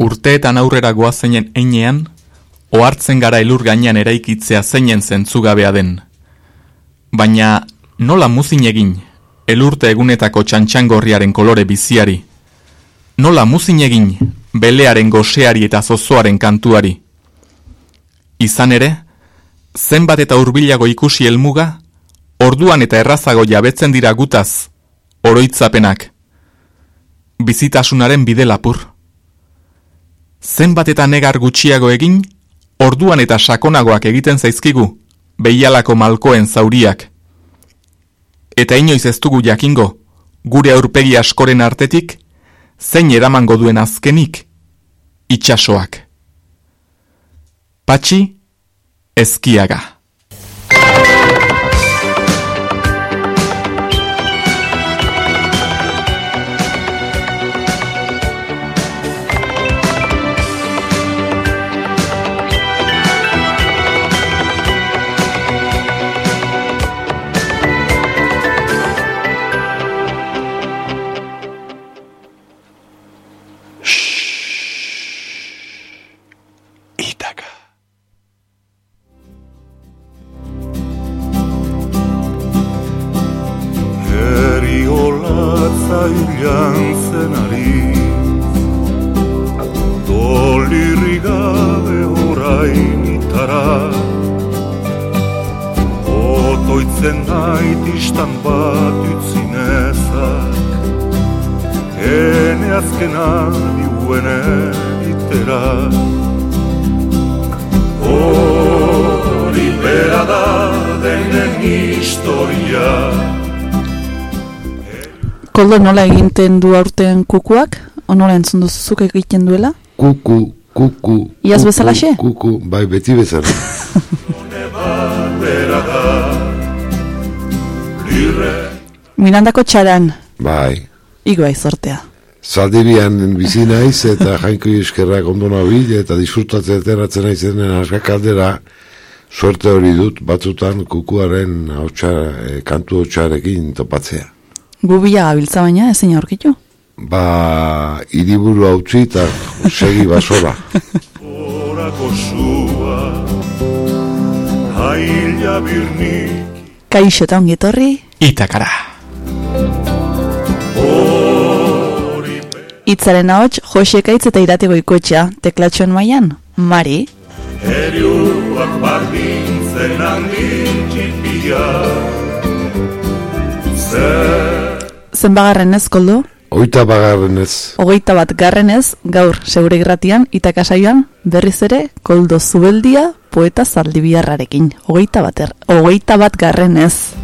urteetan aurrera goazeinen einean, ohartzen gara elur gainean eraikitzea zeinen zentzugabea den. Baina nola muzin egin, elurte egunetako txantxangorriaren kolore biziari? Nola muzin egin, belearen goseari eta zozoaren kantuari? Izan ere, zenbat eta hurbilago ikusi helmuga, orduan eta errazago jabetzen dira gutaz, oroitzapenak. Bizitasunaren bide lapur. Zenbat eta negar gutxiago egin, orduan eta sakonagoak egiten zaizkigu, behialako malkoen zauriak. Eta inoiz ez dugu jakingo, gure aurpegi askoren artetik, zein eramango duen azkenik, itxasoak. Patxi, ezkiaga. Koldo nola eginten du aurten kukuak? O nola entzun duzuzuk egiten duela? Kuku, kuku, Iaz bezala xe? Kuku, bai beti bezala. Mirandako txaran. Bai. Igo bai sortea. Zaldibian bizi naiz eta jainko eskerrak ondo nabil eta disfrutatzen eteratzen naizenen askakaldera suerte hori dut batzutan kukuaren hautsa, e, kantu hautsarekin topatzea. Gubila gabiltza baina ezin aurkitu? Ba, iriburu hautsi eta segi basora. Kaixo eta ongetorri. Itakara. Itzaren ahots, Jose Kaitz eta iratego ikotxa, teklatxoen maian, Mari. Eriuak bardintzen handin txipia Zenbagarren ez, Koldo? Oita bagarren ez. Hogeita bat garren ez, gaur, segure irratian, itakasaioan, berriz ere, Koldo Zubeldia, poeta zaldibiarrarekin. Hogeita bat, er, hogeita bat garren ez.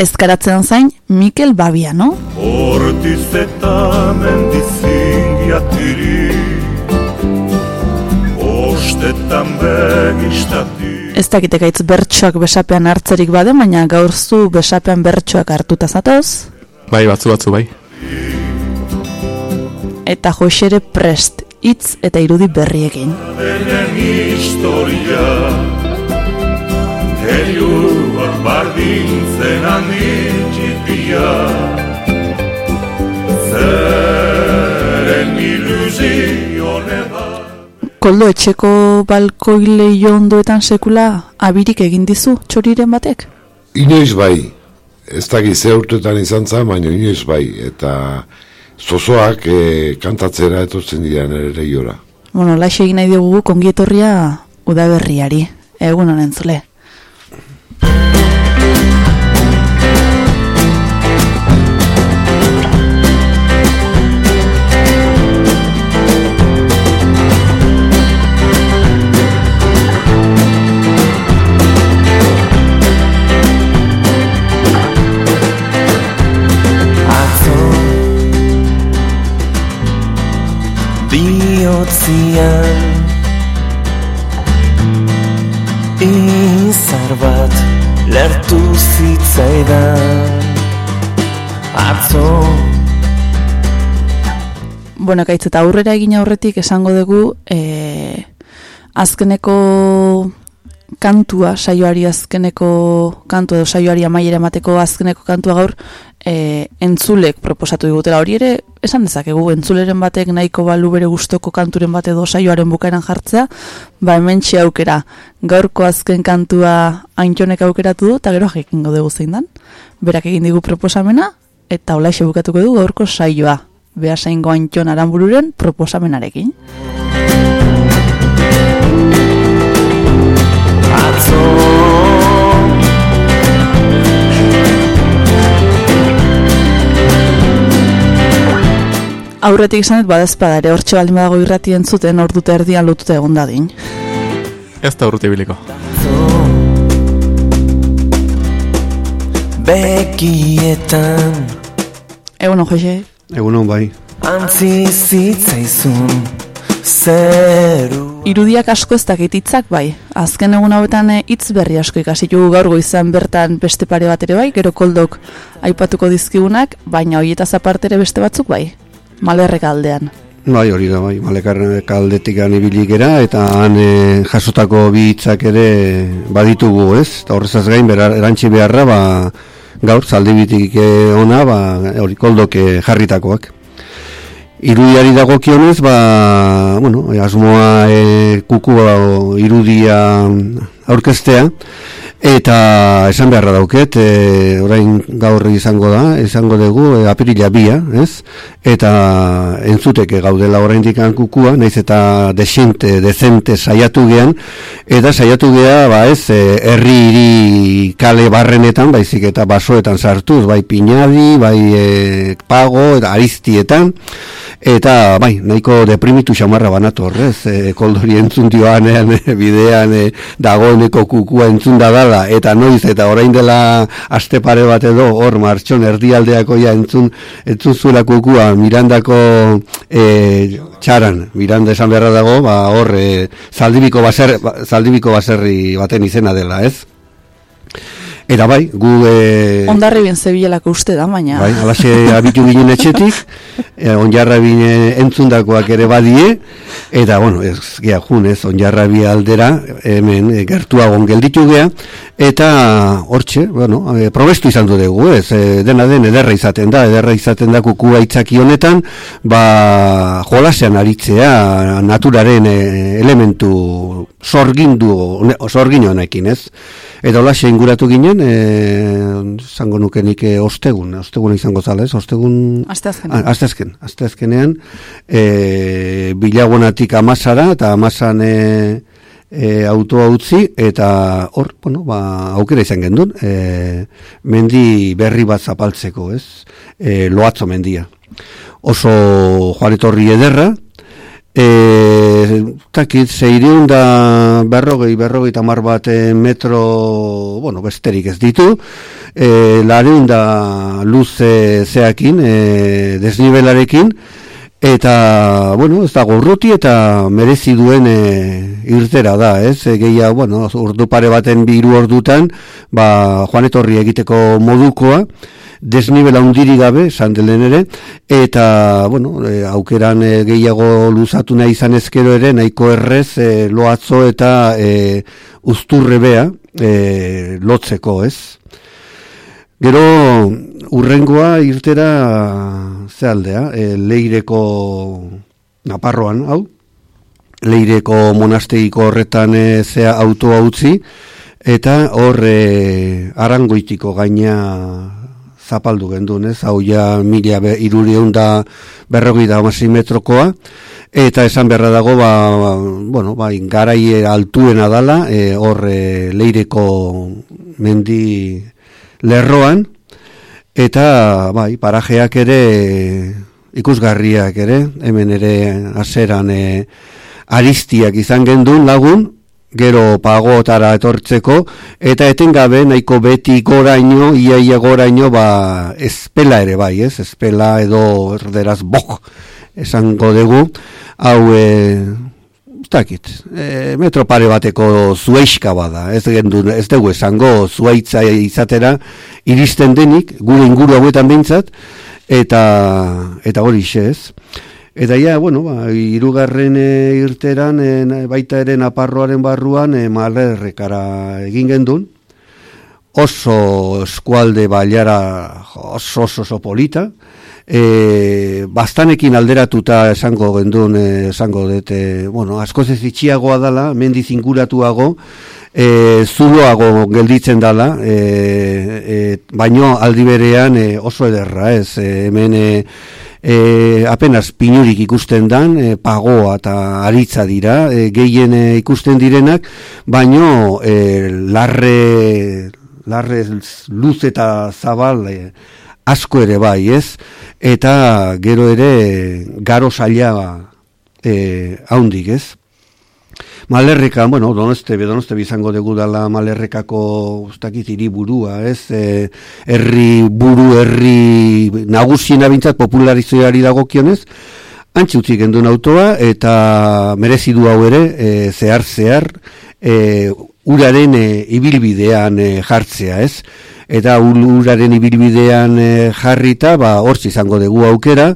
Ezkaratzen zain, Mikel Babiano. Hortiz eta mendizingia tiri Ostetan begistati Ez dakitekaitz bertsoak besapean hartzerik bade, baina gaur zu besapean bertsoak hartuta zatoz. Bai, batzu batzu bai. Eta joxere prest, hitz eta irudi berriekin. Denen historia Heriuak bardintzen handin txipia Zeren neba Koldo etxeko balkoile jondoetan sekula abirik egin dizu txoriren batek? Inoiz bai, ez dakit ze urtetan izan zen, baina inoiz bai, eta zozoak e, kantatzera etortzen dira nire jora. Bueno, laxe egin nahi dugu kongietorria udaberriari. Egun honen zule. Bihotzian Izar bat lertu zitzaidan. Atzo. Bueno, kaitz eta aurrera egin aurretik esango dugu e, azkeneko kantua, saioari azkeneko kantua edo saioari amaiera emateko azkeneko kantua gaur e, entzulek proposatu digutela hori ere, esan dezakegu, entzuleren batek nahiko balu bere gustoko kanturen bate edo saioaren bukaeran jartzea, ba hemen aukera, gaurko azken kantua aintxonek aukeratu du, eta gero jakingo dugu zein dan. Berak egin digu proposamena, eta hola bukatuko du gaurko saioa, behasaingo aintxon aranbururen proposamenarekin. Aurretik izanet badazpada ere hortxe baldin badago irrati entzuten hor dute erdian lotuta egon dadin. Ez da urte biliko. Bekietan Egunon, Jose? Egunon, bai. Antzi zitzaizun zeru Irudiak asko ez dakititzak bai. Azken egun hauetan eh, hitz berri asko ikasi dugu gaur goizan bertan beste pare bat ere bai, gero koldok aipatuko dizkigunak, baina hoietaz aparte ere beste batzuk bai malerrek aldean. Bai, hori da, bai, malerrek aldetik ibili eta han e, jasotako bi hitzak ere baditugu, ez? Eta horrezaz gain, berar, erantzi beharra, ba, gaur, zaldibitik e, ona, ba, hori koldok e, jarritakoak. Irudiari dago kionez, ba, bueno, asmoa e, kuku irudia aurkestea, Eta esan beharra dauket, e, orain gaur izango da, izango dugu e, apirila bia, ez? Eta entzuteke gaudela orain dikan kukua, naiz eta desinte, dezente saiatu gean, eta saiatu gea, ba ez, e, herri hiri kale barrenetan, baizik eta basoetan sartuz, bai pinadi, bai e, pago, eta aristietan, eta bai, nahiko deprimitu xamarra banatu horrez, e, koldori entzun dioanean, e, bidean, e, dagoeneko kukua entzun da eta noiz eta orain dela aste pare bat edo hor martxon erdialdeako ja entzun entzun zuela kukua Mirandako e, txaran. Miranda esan beharra dago ba hor e, zaldibiko baser zaldibiko baserri baten izena dela ez Era bai, gu... E... Ondarri bien zebilelako uste da, baina... Bai, alaxe abitu ginen etxetik, e, onjarra bine entzundakoak ere badie, eta, bueno, ez, gea, jun, ez, onjarra bi aldera, hemen, e, gertuagon gelditu gea, eta, hortxe, bueno, e, probestu izan du dugu, ez, e, dena den, ederra izaten da, ederra izaten da kukua itzaki honetan, ba, jolasean aritzea, naturaren e, elementu sorgindu, sorgin honekin, ez, Eta hola, inguratu ginen, e, zango nuke nik e, ostegun, ostegun izango zala, ez? Ostegun... Asteazkenean. Asteazken, asteazkenean, e, bilagunatik amazara, eta amazan e, e, autoa utzi, eta hor, bueno, ba, aukera izan gendun, e, mendi berri bat zapaltzeko, ez? E, loatzo mendia. Oso joaretorri ederra, E, takit, zeireun da berrogei, berrogei tamar bat e, metro, bueno, besterik ez ditu, e, lareun da luze zeakin, e, desnibelarekin, eta, bueno, ez dago urruti eta merezi duen e, irtera da, ez, e, gehia, bueno, urdu pare baten biru ordutan, ba, joan etorri egiteko modukoa, desnibela undiri gabe, sandelen ere, eta, bueno, e, aukeran e, gehiago luzatu nahi izan ezkero ere, nahiko errez, e, loatzo eta e, usturre bea, e, lotzeko, ez? Gero, urrengoa irtera ze aldea, e, leireko naparroan, hau? Leireko monastegiko horretan e, zea autoa utzi, eta hor e, arangoitiko gaina zapaldu gendun, ez? Hau ja mila be, da berrogi da metrokoa, eta esan beharra dago, ba, bueno, ba, garai altuena dala, e, hor e, leireko mendi lerroan, eta bai, parajeak ere ikusgarriak ere, hemen ere aseran e, aristiak izan gendun lagun, gero pagotara etortzeko, eta etengabe nahiko beti goraino, iaia goraino, ba, espela ere bai, ez? Espela edo erderaz bok, esango dugu, hau, e, ustakit, e, metro pare bateko zueiska bada, ez, gendu, ez dugu esango zuaitza izatera, iristen denik, gure inguru hauetan bintzat, eta, eta hori ez? Eta ja, bueno, ba, irugarren e, irteran, e, baita ere naparroaren barruan, e, malerrekara egin gendun. oso eskualde bailara oso oso, oso polita, e, bastanekin alderatuta esango gendun, esango dute, bueno, asko ez itxiagoa dala, mendiz inguratuago, e, zuloago gelditzen dala, e, e, baino aldi berean e, oso ederra, ez, e, hemen e, e, apenas pinurik ikusten dan, e, pagoa eta aritza dira, e, gehien e, ikusten direnak, baino e, larre, larre luz eta zabal e, asko ere bai, ez? Eta gero ere garo saia e, haundik, ez? Malerreka, bueno, donoste, donoste bizango dugu dala malerrekako ustakit burua, ez? E, herri buru, herri nagusien abintzat popularizioari dagokionez, antxe utzi gendun autoa, eta merezidu hau ere, e, zehar, zehar, e, uraren e, ibilbidean e, jartzea, ez? Eta uraren ibilbidean e, jarrita, ba, hortz izango dugu aukera,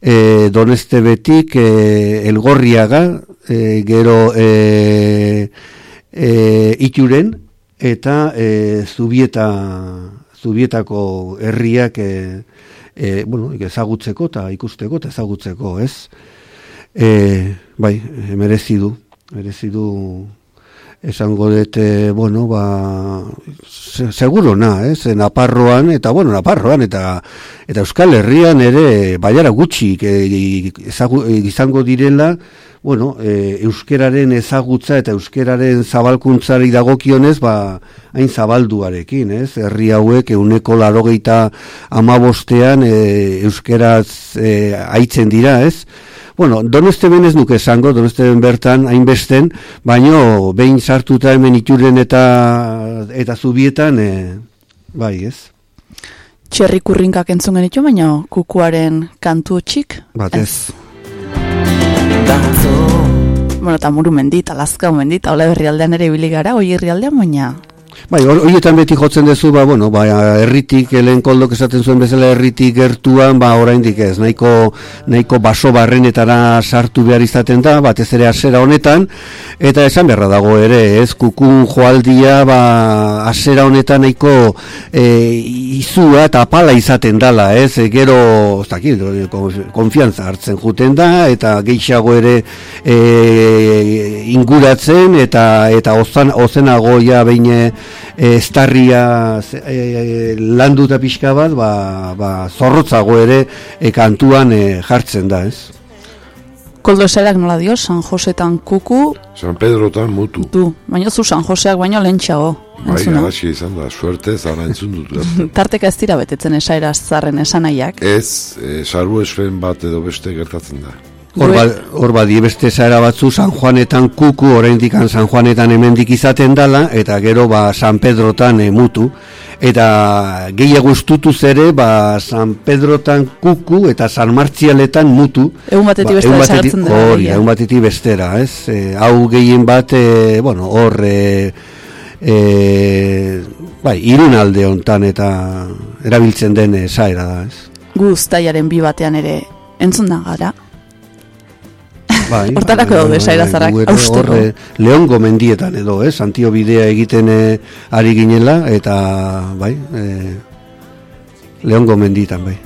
e, doneste betik e, elgorriaga, e, gero e, e, ituren eta e, zubieta zubietako herriak e, e, bueno, ezagutzeko eta ikusteko eta ezagutzeko, ez? E, bai, merezi du, merezi du esango dute, bueno, ba, seguro na, ez, Naparroan, eta, bueno, Naparroan, eta, eta Euskal Herrian ere, baiara gutxi, e, izango direla, bueno, e, euskeraren ezagutza eta euskeraren zabalkuntzari dagokionez, ba, hain zabalduarekin, ez? Herri hauek euneko larogeita amabostean e, euskeraz e, aitzen dira, ez? Bueno, doneste benez nuke esango, doneste ben bertan, hainbesten, baino behin sartuta hemen ituren eta eta zubietan, e, bai, ez? Txerri kurrinkak entzun genitu, baina kukuaren kantu txik? Batez. Ez. Bueno, eta muru mendita, lazka mendita, hola berri aldean ere biligara, oi herri aldean baina Bai, horietan beti jotzen dezu, ba, bueno, ba, erritik, helen koldok esaten zuen bezala erritik gertuan, ba, oraindik ez, nahiko, nahiko baso barrenetara sartu behar izaten da, batez ere asera honetan, eta esan beharra dago ere, ez, kukun joaldia, ba, asera honetan nahiko e, izua eta apala izaten dala, ez, e, gero, ez dakit, konfianza hartzen juten da, eta gehiago ere e, inguratzen, eta eta ozan, ozenago ja behin e, estarria e, landu eta pixka bat, ba, ba, zorrotzago ere e, kantuan e, jartzen da, ez? Koldo esarak nola dio, San Josetan kuku... San Pedrotan mutu. Du, baina zu San Joseak baino lentxago. Bai, garaxi izan da, suerte zara entzun dut. Tarteka ez dira betetzen esaira zarren esanaiak. Ez, e, sarbu esfen bat edo beste gertatzen da. Hor ba, hor ba, beste zara batzu San Juanetan kuku, oraindik San Juanetan hemendik izaten dala, eta gero ba San Pedrotan emutu. Eta gehiago estutu zere, ba San Pedrotan kuku eta San Martzialetan mutu. Egun batetik ba, bestera esartzen dira. Hori, egun batetik bestera, ez? E, hau gehien bat, e, bueno, hor... E, e, bai, irun alde hontan eta erabiltzen den zaera da, ez? Guztaiaren bi batean ere entzun da gara. Bai, Hortarako bai, daude sairazarrak bai, austeko. Leon gomendietan edo, eh, santio bidea egiten eh, ari ginela, eta, bai, eh, gomendietan, bai.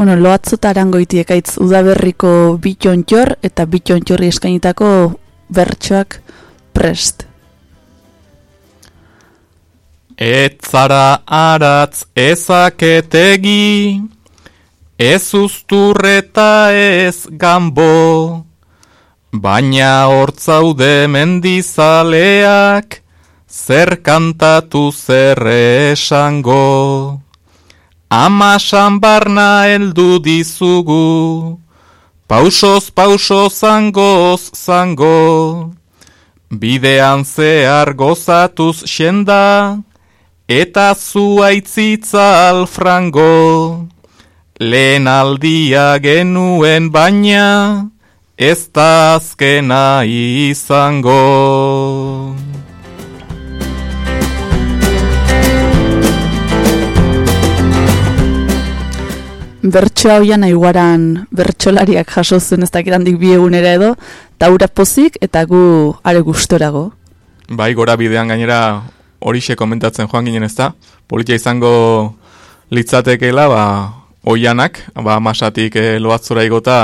Bueno, loatzuta arangoiti ekaitz udaberriko bitxontxor eta bitxontxorri eskainitako bertsoak prest. Etzara aratz ezaketegi, ez usturreta ez gambo, baina hortzaude mendizaleak, zer kantatu zer esango. Amasan barna eldu dizugu, Pausoz, pauso, zangoz, zango, bidean zehar gozatuz xenda, eta zuaitzitza alfrango, lehen aldia genuen baina, ez da azkena izango. Bertsoa hoian aiguaran bertsolariak jaso zuen ez dakit handik bi egunera edo, eta hura pozik eta gu are gustorago. Bai, gora bidean gainera horixe komentatzen joan ginen ez da. Politia izango litzatekeela, ba, oianak, ba, masatik e, loatzora igota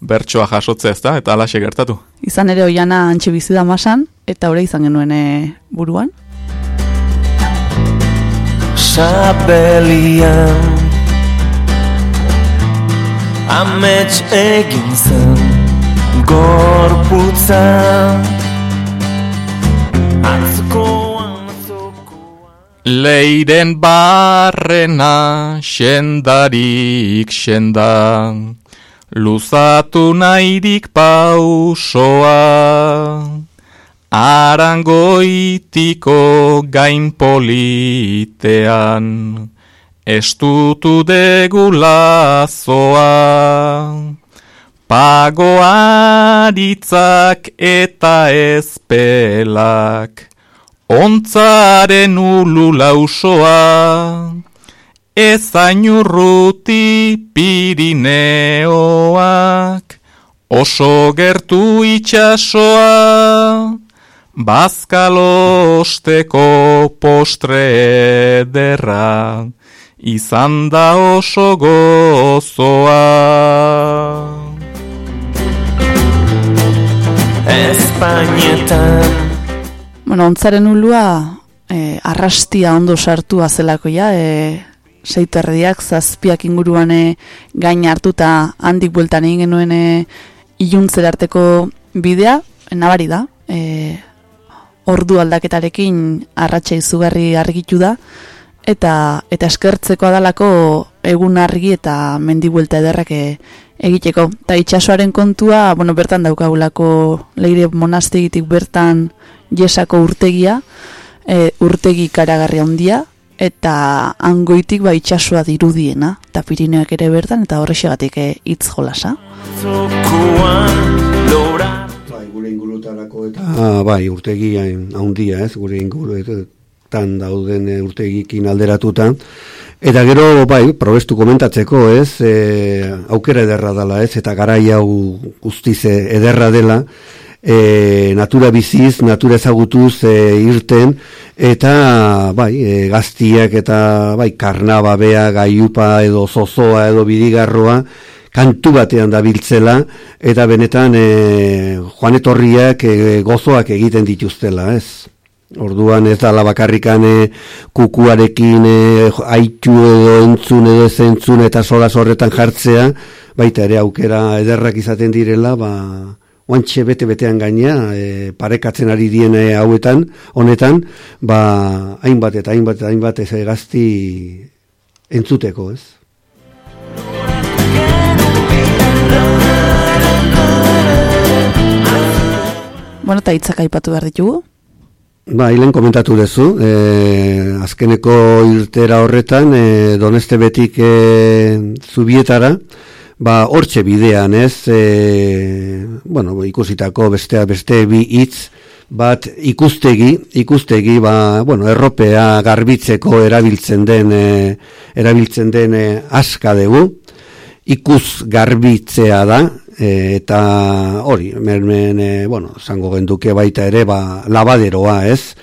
bertsoa jasotzea ez da, eta alaxe gertatu. Izan ere oiana antxe bizi da masan, eta hori izan genuen e, buruan. Sabelian Amets egin zen Gorputza Atzokoan atzokoan. Leiren barrena sendarik senda. Luzatu nahirik pausoa. Arangoitiko gain Estutu degulazoa Pagoaritzak eta ezpelak Ontzaren ulu lausoa, ezain urruti pirineoak, oso gertu itxasoa, bazkalosteko postre ederra, izan da oso gozoa. Espainetan Bueno, ontzaren ulua e, arrastia ondo sartu azelako ja, e, seitu erdiak, zazpiak inguruan e, gain hartuta handik bueltan egin genuen e, iluntzera arteko bidea, nabari da, e, ordu aldaketarekin arratsa izugarri argitu da, eta eta eskertzeko adalako egun argi eta mendi buelta ederrak e, egiteko. Eta itxasoaren kontua, bueno, bertan daukagulako leire monastegitik bertan jesako urtegia, e, urtegi karagarri handia, eta angoitik ba itxasua dirudiena, eta Pirineoak ere bertan, eta horrexegatik e, hitz jolasa. Atzokoan Lora Bai, gure ingurutarako eta ah, bai, urtegi handia, ez, gure inguruetan dauden e, urtegikin alderatuta. Eta gero, bai, probestu komentatzeko, ez, e, aukera ederra dela, ez, eta garai hau guztiz e, ederra dela, e, natura biziz, natura ezagutuz e, irten, eta, bai, e, gaztiak eta, bai, karnababea, gaiupa edo zozoa edo bidigarroa, kantu batean dabiltzela eta benetan e, joan etorriak e, gozoak egiten dituztela, ez? Orduan ez da bakarrikan e, kukuarekin e, aitu edo entzun edo ez entzun eta sola horretan jartzea, baita ere aukera ederrak izaten direla, ba, oantxe bete-betean gaina, e, parekatzen ari dien hauetan, honetan, ba, hainbat eta hainbat eta hainbat ez gazti entzuteko, ez? Bueno, eta hitzak aipatu behar ditugu. Ba, hilen komentatu duzu, e, azkeneko irtera horretan, e, doneste betik e, zubietara, ba, hortxe bidean, ez, e, bueno, ikusitako beste, beste bi hitz, bat ikustegi, ikustegi, ba, bueno, erropea garbitzeko erabiltzen den, e, erabiltzen den e, aska dugu, ikus garbitzea da, eta hori, mermen, e, bueno, zango genduke baita ere, ba, labaderoa, ez?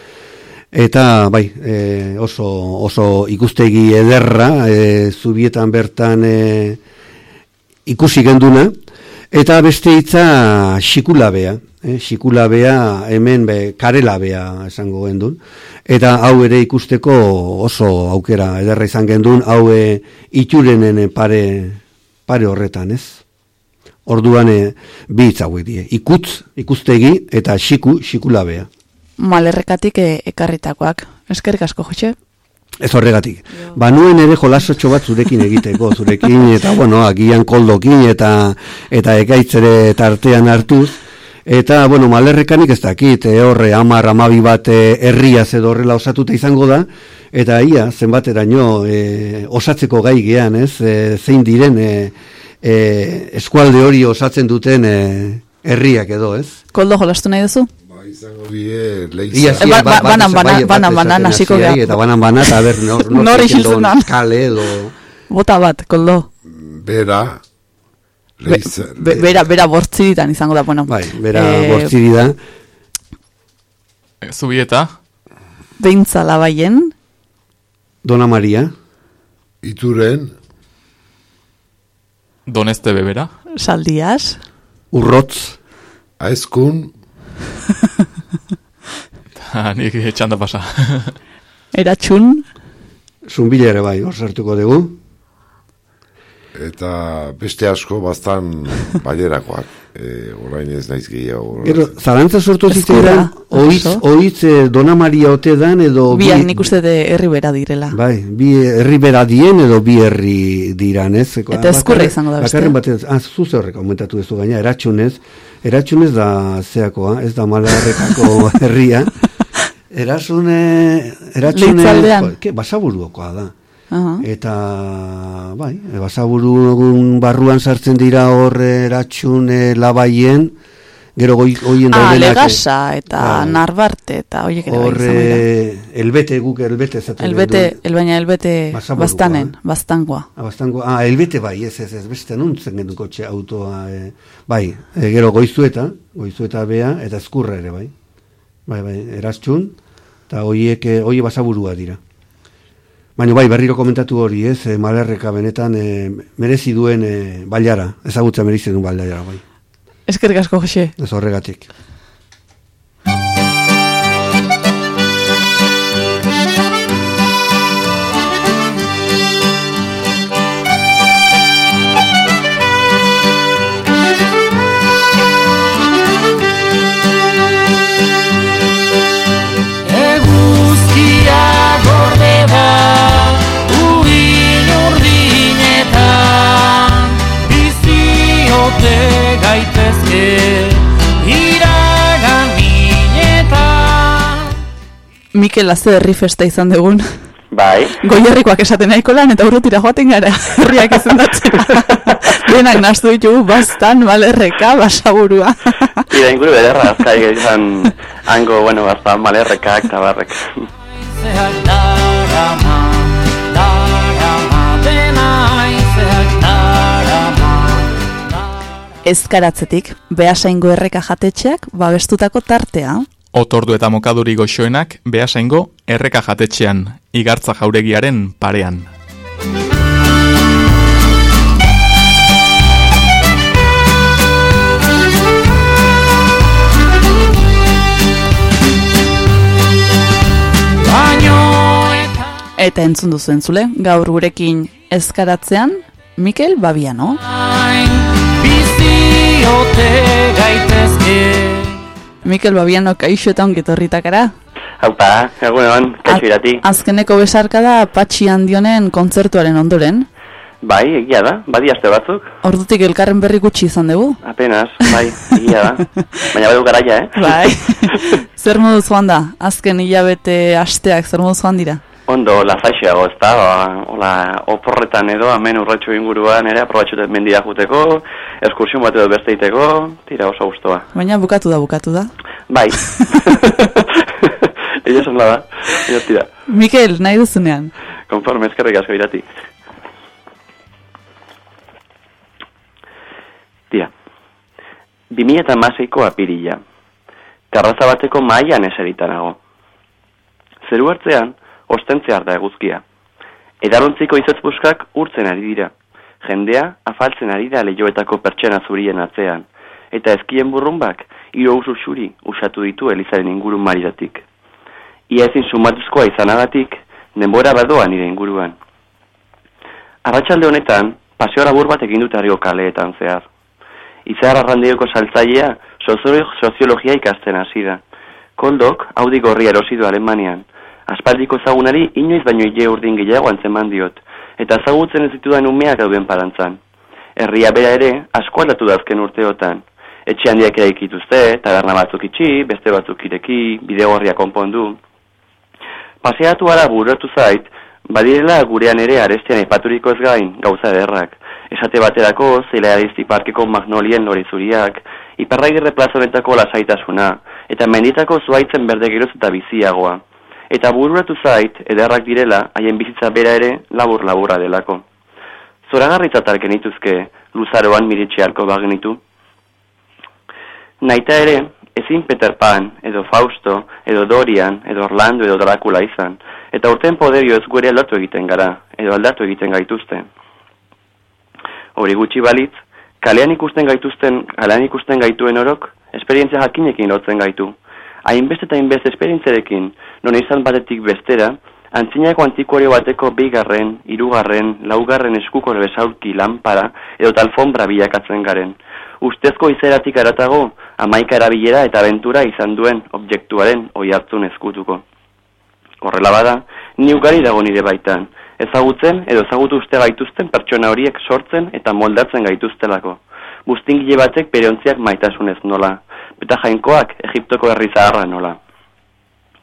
Eta, bai, e, oso, oso ikustegi ederra, e, zubietan bertan e, ikusi genduna, eta beste hitza xikulabea, eh, xikulabea hemen be, karelabea esango gendun, eta hau ere ikusteko oso aukera ederra izan gendun, hau e, itxurenen pare, pare horretan, ez? Orduan e, bi hitz hauek die, ikutz, ikustegi, eta xiku, xikulabea. Malerrekatik e, ekarritakoak. Eskerrik asko, Jose. Ez horregatik. Ba, nuen ere jolasotxo bat zurekin egiteko, zurekin, eta, bueno, agian koldokin, eta eta ekaitzere tartean hartuz, eta, bueno, malerrekanik ez dakit, e, horre, amar, amabi bat herriaz edo horrela osatuta izango da, eta ia, zenbateraino, e, osatzeko gai gean, ez, e, zein diren, e, e, eskualde hori osatzen duten e, herriak edo, ez? Koldo jolastu nahi duzu? Ba, izango bie, leiza. Eh, ba- ba- banan, banan, banan, banan, hasiko gara. Eta banan banan, eta ber, nor, nor, Nor isiltzen. Kale edo... Bota bat, koldo. bera, Be, leiza, be, bera, bera bortziritan izango da, bueno. Bai, bera Eh, bortziri da. E, Zubieta, Beintza labaien, Dona Maria. ituren, Doneste bebera, saldiaz, Urrotz. aizkun, eta nik etxanda pasa. eratxun, Zumbila ere bai, hor sartuko dugu. Eta beste asko bastan balerakoak. E, orain ez naiz gehiago. Gero, zarantza sortu zitzaidan, oitz, oitz eh, Dona Maria ote dan edo... biak nik uste de herri bera direla. Bai, bi herri bera dien edo bi herri diran, ez? Eta ezkurra bakarren- izango da bestea. Bakarren baten, ah, zuze horrek aumentatu duzu gaina, eratxunez. Eratxunez da zeakoa, ez da malarrekako herria. Erasune, eratxune, Leitzaldean. basaburuokoa da. Aha. Eta, bai, basaburu barruan sartzen dira hor eratxune labaien, gero goi, hoien Ah, daudenak, eh, legasa eta bai. narbarte eta horiek ere bai Hor, izango dira. eh, elbete, guk elbete esaten Elbete, el baina elbete Basaburukoa, bastanen, eh? bastangoa. Ah, bastango, ah, elbete bai, ez, ez, ez, beste nuntzen genuen kotxe autoa, e, bai, e, gero goizueta, goizueta bea, eta eskurra ere, bai. Bai, bai, eraztxun, eta hoiek, hoie basaburua dira. Baina bai, berriro komentatu hori, ez, e, malerreka benetan e, merezi duen e, bailara, ezagutza merezi duen bailara, bai. Eskerrik asko, Jose. Ez horregatik. Biziote gaitezke Iragaminetan Mikel Aze herri festa izan dugun. Bai, Goierrikoak esaten nahiko lan eta urrutira joaten gara herriak izendatzen. Denak nastu ditugu bastan, malerreka, basaburua. ira inguru bederra azkai izan hango, bueno, bazta malerrekak eta Ezkaratzetik, behasaingo erreka jatetxeak babestutako tartea. Otordu eta mokaduri goxoenak behasaingo erreka jatetxean, igartza jauregiaren parean. Eta entzun duzu entzule, gaur gurekin ezkaratzean, Mikel Babiano. Hain biziote gaitezke Mikel Babiano kaixo eta ongetorritakara. Haupa, egunean, kaixo irati. Azkeneko besarka da Patxi handionen kontzertuaren ondoren. Bai, egia da, badi aste batzuk, Ordutik elkarren berri gutxi izan dugu. apenas, bai, egia da. Baina badu garaia, eh? Bai. zer moduz joan da? Azken hilabete asteak zer moduz joan dira? Ondo, lazaixeago, ez da, ba, hola, oporretan edo, hemen urratxo inguruan ere, aprobatxutet mendia juteko, eskursion bat edo beste iteko, tira oso gustoa. Baina bukatu da, bukatu da. Bai. Ella esan da, ella tira. Mikel, nahi duzunean. Konforme, eskerrik asko irati. Tira, 2006ko apirila, terraza bateko mailan eserita nago. Zeru hartzean, ostentzear da eguzkia. Edarontziko izotz buskak urtzen ari dira. Jendea afaltzen ari da lehioetako pertsena zurien atzean. Eta ezkien burrumbak, hiru usu xuri usatu ditu elizaren ingurun mariratik. Ia ezin sumatuzkoa izanagatik, denbora badoa nire inguruan. Arratsalde honetan, paseo labur bat egin dut argo kaleetan zehar. Izar arrandioko saltzailea sozio- soziologia ikasten hasi da. Koldok, audi gorria erosi du Alemanian. Aspaldiko ezagunari inoiz baino ile urdin gehiago antzeman diot, eta ezagutzen ez ditudan umeak dauden parantzan. Herria bera ere, asko aldatu da azken urteotan. Etxe handiak eraikituzte, taberna batzuk itxi, beste batzuk ireki, bidegorria konpondu. Paseatu ara buratu zait, badirela gurean ere arestian aipaturiko ez gain gauza ederrak. Esate baterako, zela parkeko magnolien lore zuriak, iparragirre plazonetako lasaitasuna, eta menditako zuaitzen berde geroz eta biziagoa. Eta bururatu zait, ederrak direla, haien bizitza bera ere labur-laburra delako. Zoragarritzat genituzke luzaroan miritxealko bagenitu. Naita ere, ezin Peter Pan, edo Fausto, edo Dorian, edo Orlando, edo Dracula izan, eta urten poderio ez gure aldatu egiten gara, edo aldatu egiten gaituzte. Hori gutxi balitz, kalean ikusten gaituzten, kalean ikusten gaituen orok, esperientzia jakinekin lotzen gaitu. Hainbeste eta hainbeste esperientziarekin, non izan batetik bestera, antzinako antikorio bateko bigarren, hirugarren, laugarren eskuko besaulki lanpara edo talfombra bilakatzen garen. Ustezko izeratik aratago, amaika erabilera eta aventura izan duen objektuaren oi hartzun ezkutuko. Horrela bada, ni ugari dago nire baitan, ezagutzen edo ezagutu uste gaituzten pertsona horiek sortzen eta moldatzen gaituztelako. Bustingile batek pereontziak maitasunez nola, eta jainkoak Egiptoko herri zaharra nola.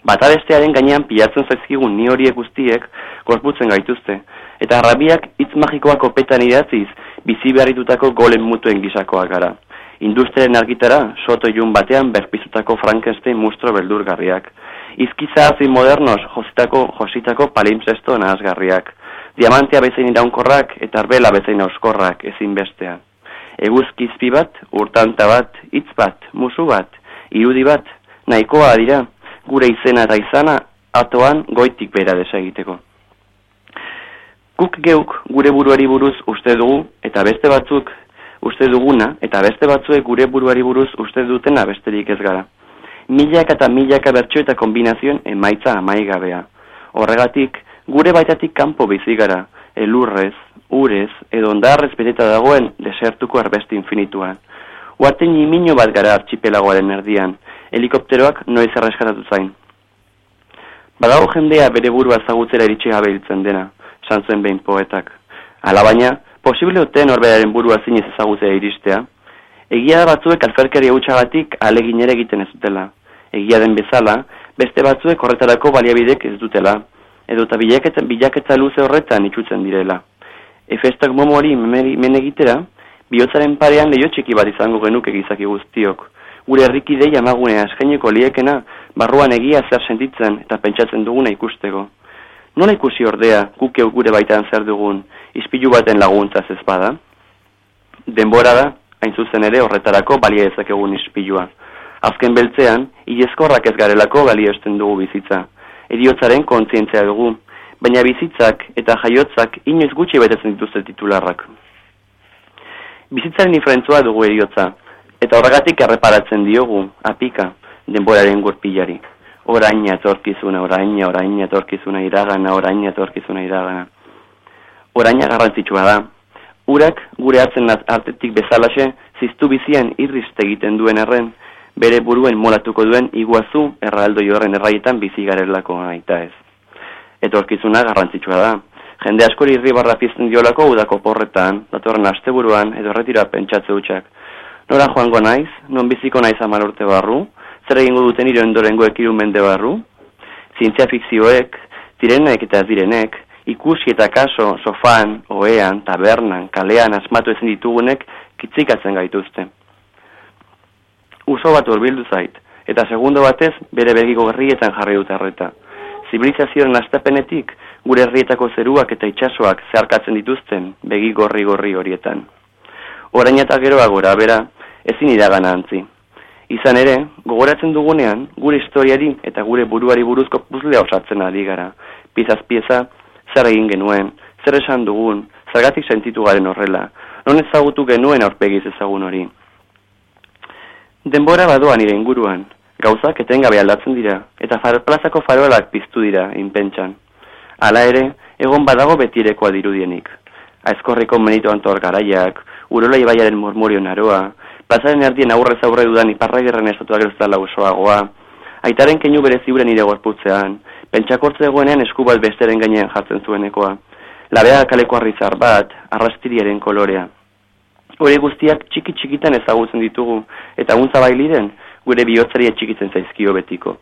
Bata bestearen gainean pilatzen zaizkigun ni horiek guztiek gorputzen gaituzte, eta rabiak hitz magikoak opetan idatziz bizi beharritutako golen mutuen gisakoak gara. Industriaren argitara, soto ilun batean berpizutako Frankenstein mustro beldurgarriak. Izkiza modernos jositako, jositako palimpsesto nahazgarriak. Diamantea bezain iraunkorrak eta arbela bezain auskorrak ezin bestean. Eguzkizpi bat, urtanta bat, hitz bat, musu bat, irudi bat, nahikoa dira, gure izena eta izana atoan goitik bera desegiteko. Guk geuk gure buruari buruz uste dugu eta beste batzuk uste duguna eta beste batzuek gure buruari buruz uste dutena besterik ez gara. Milaka eta milaka bertso eta kombinazioen emaitza amaigabea. Horregatik, gure baitatik kanpo bizi gara, elurrez, urez, edo ondarrez beteta dagoen desertuko arbesti infinituan. Uaten imino bat gara archipelagoaren erdian, helikopteroak noiz erreskatatu zain. Badago jendea bere burua zagutzera iritsi gabe hiltzen dena, esan zuen behin poetak. Alabaina, posible oten horberaren burua zinez ezagutzea iristea, egia da batzuek alferkeria utxagatik alegin ere egiten ez dutela. Egia den bezala, beste batzuek horretarako baliabidek ez dutela, edo eta bilaketa, bilaketa luze horretan itxutzen direla. Efestak momoari men egitera, bihotzaren parean leio txiki bat izango genuke gizaki guztiok. Gure herrikidei amagunea eskaineko liekena, barruan egia zer sentitzen eta pentsatzen duguna ikusteko. Nola ikusi ordea, gukeu gure baitan zer dugun, izpilu baten laguntza ez bada? Denbora da, hain zuzen ere horretarako balia ezakegun izpilua. Azken beltzean, ileskorrak ez garelako balioesten dugu bizitza. Eriotzaren kontzientzia dugu, baina bizitzak eta jaiotzak inoiz gutxi betetzen dituzte titularrak. Bizitzaren diferentzua dugu eriotza, eta horregatik erreparatzen diogu, apika, denboraren gurpilari. Oraina etorkizuna, oraina, oraina etorkizuna iragana, oraina etorkizuna iragana. Oraina garrantzitsua da. Urak gure hartzen artetik bezalaxe, ziztu bizian irriste egiten duen erren, bere buruen molatuko duen iguazu erraldo horren erraietan bizi garelako aita ez. Etorkizuna garrantzitsua da. Jende askori irribarra pizten diolako udako porretan, datorren asteburuan edo retira pentsatze hutsak. Nora joango naiz, non biziko naiz amar urte barru, zer egingo duten nire ondorengo ekiru mende barru, zientzia fikzioek, direnek eta direnek, ikusi eta kaso, sofan, oean, tabernan, kalean, asmatu ezin ditugunek, kitzikatzen gaituzte. Uso bat urbildu zait, eta segundo batez bere begiko gerrietan jarri dut erreta. Zibilizazioaren astapenetik, gure herrietako zeruak eta itsasoak zeharkatzen dituzten begi gorri gorri horietan. Orain eta geroa gora, bera, ezin iragana antzi. Izan ere, gogoratzen dugunean, gure historiari eta gure buruari buruzko puzlea osatzen ari gara. Piezaz pieza, zer egin genuen, zer esan dugun, zergatik sentitu garen horrela, non ezagutu genuen aurpegiz ezagun hori. Denbora badoa nire inguruan, gauzak etengabe aldatzen dira, eta farplazako farolak piztu dira, inpentsan. Hala ere, egon badago betirekoa dirudienik. Aizkorriko menito antor garaiak, urola ibaiaren murmurio naroa, plazaren erdien aurrez aurre dudan iparra gerren estatuak gertzala usoagoa, aitaren keinu bere ziburen nire gorputzean, pentsakortze egoenean eskubat besteren gainean jartzen zuenekoa, labea kaleko arrizar bat, arrastiriaren kolorea. Hore guztiak txiki txikitan ezagutzen ditugu, eta untza bailiren, gure bihotzari txikitzen zaizkio betiko.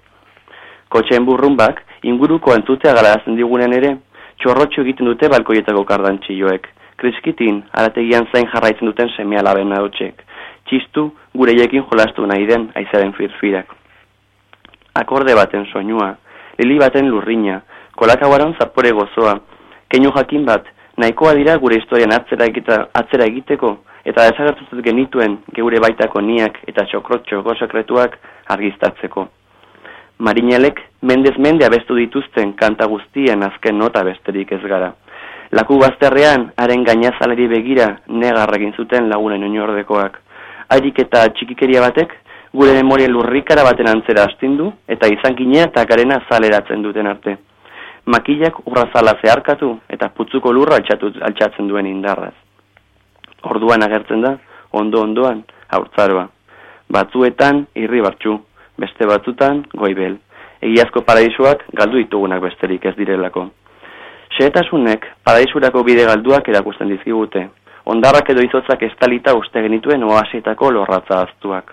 Kotxeen burrumbak, inguruko entzutea galarazten digunen ere, txorrotxo egiten dute balkoietako kardantxilloek. Kriskitin, arategian zain jarraitzen duten semea laben hautxek. Txistu, gure jekin jolastu nahi den aizaren firfirak. Akorde baten soinua, lili baten lurrina, kolakabaron zapore gozoa, keinu jakin bat, nahikoa dira gure historian atzera, egita, atzera egiteko, eta desagertuzet genituen geure baitako niak eta txokrotxoko sekretuak argiztatzeko. Marinelek mendez mende abestu dituzten kanta guztien azken nota besterik ez gara. Laku bazterrean, haren gainazaleri begira negar egin zuten lagunen oinordekoak. Airik eta txikikeria batek, gure memoria lurrikara baten antzera astindu, eta izan ginea eta garena zaleratzen duten arte. Makilak urrazala zeharkatu eta putzuko lurra altxatu, altxatzen duen indarraz. Orduan agertzen da, ondo-ondoan, haurtzaroa. Batzuetan, irri bartxu, beste batzutan, goibel. Egiazko paradisuak galdu ditugunak besterik ez direlako. Xehetasunek, paradisurako bide galduak erakusten dizkigute. Ondarrak edo izotzak estalita uste genituen oasietako lorratza aztuak.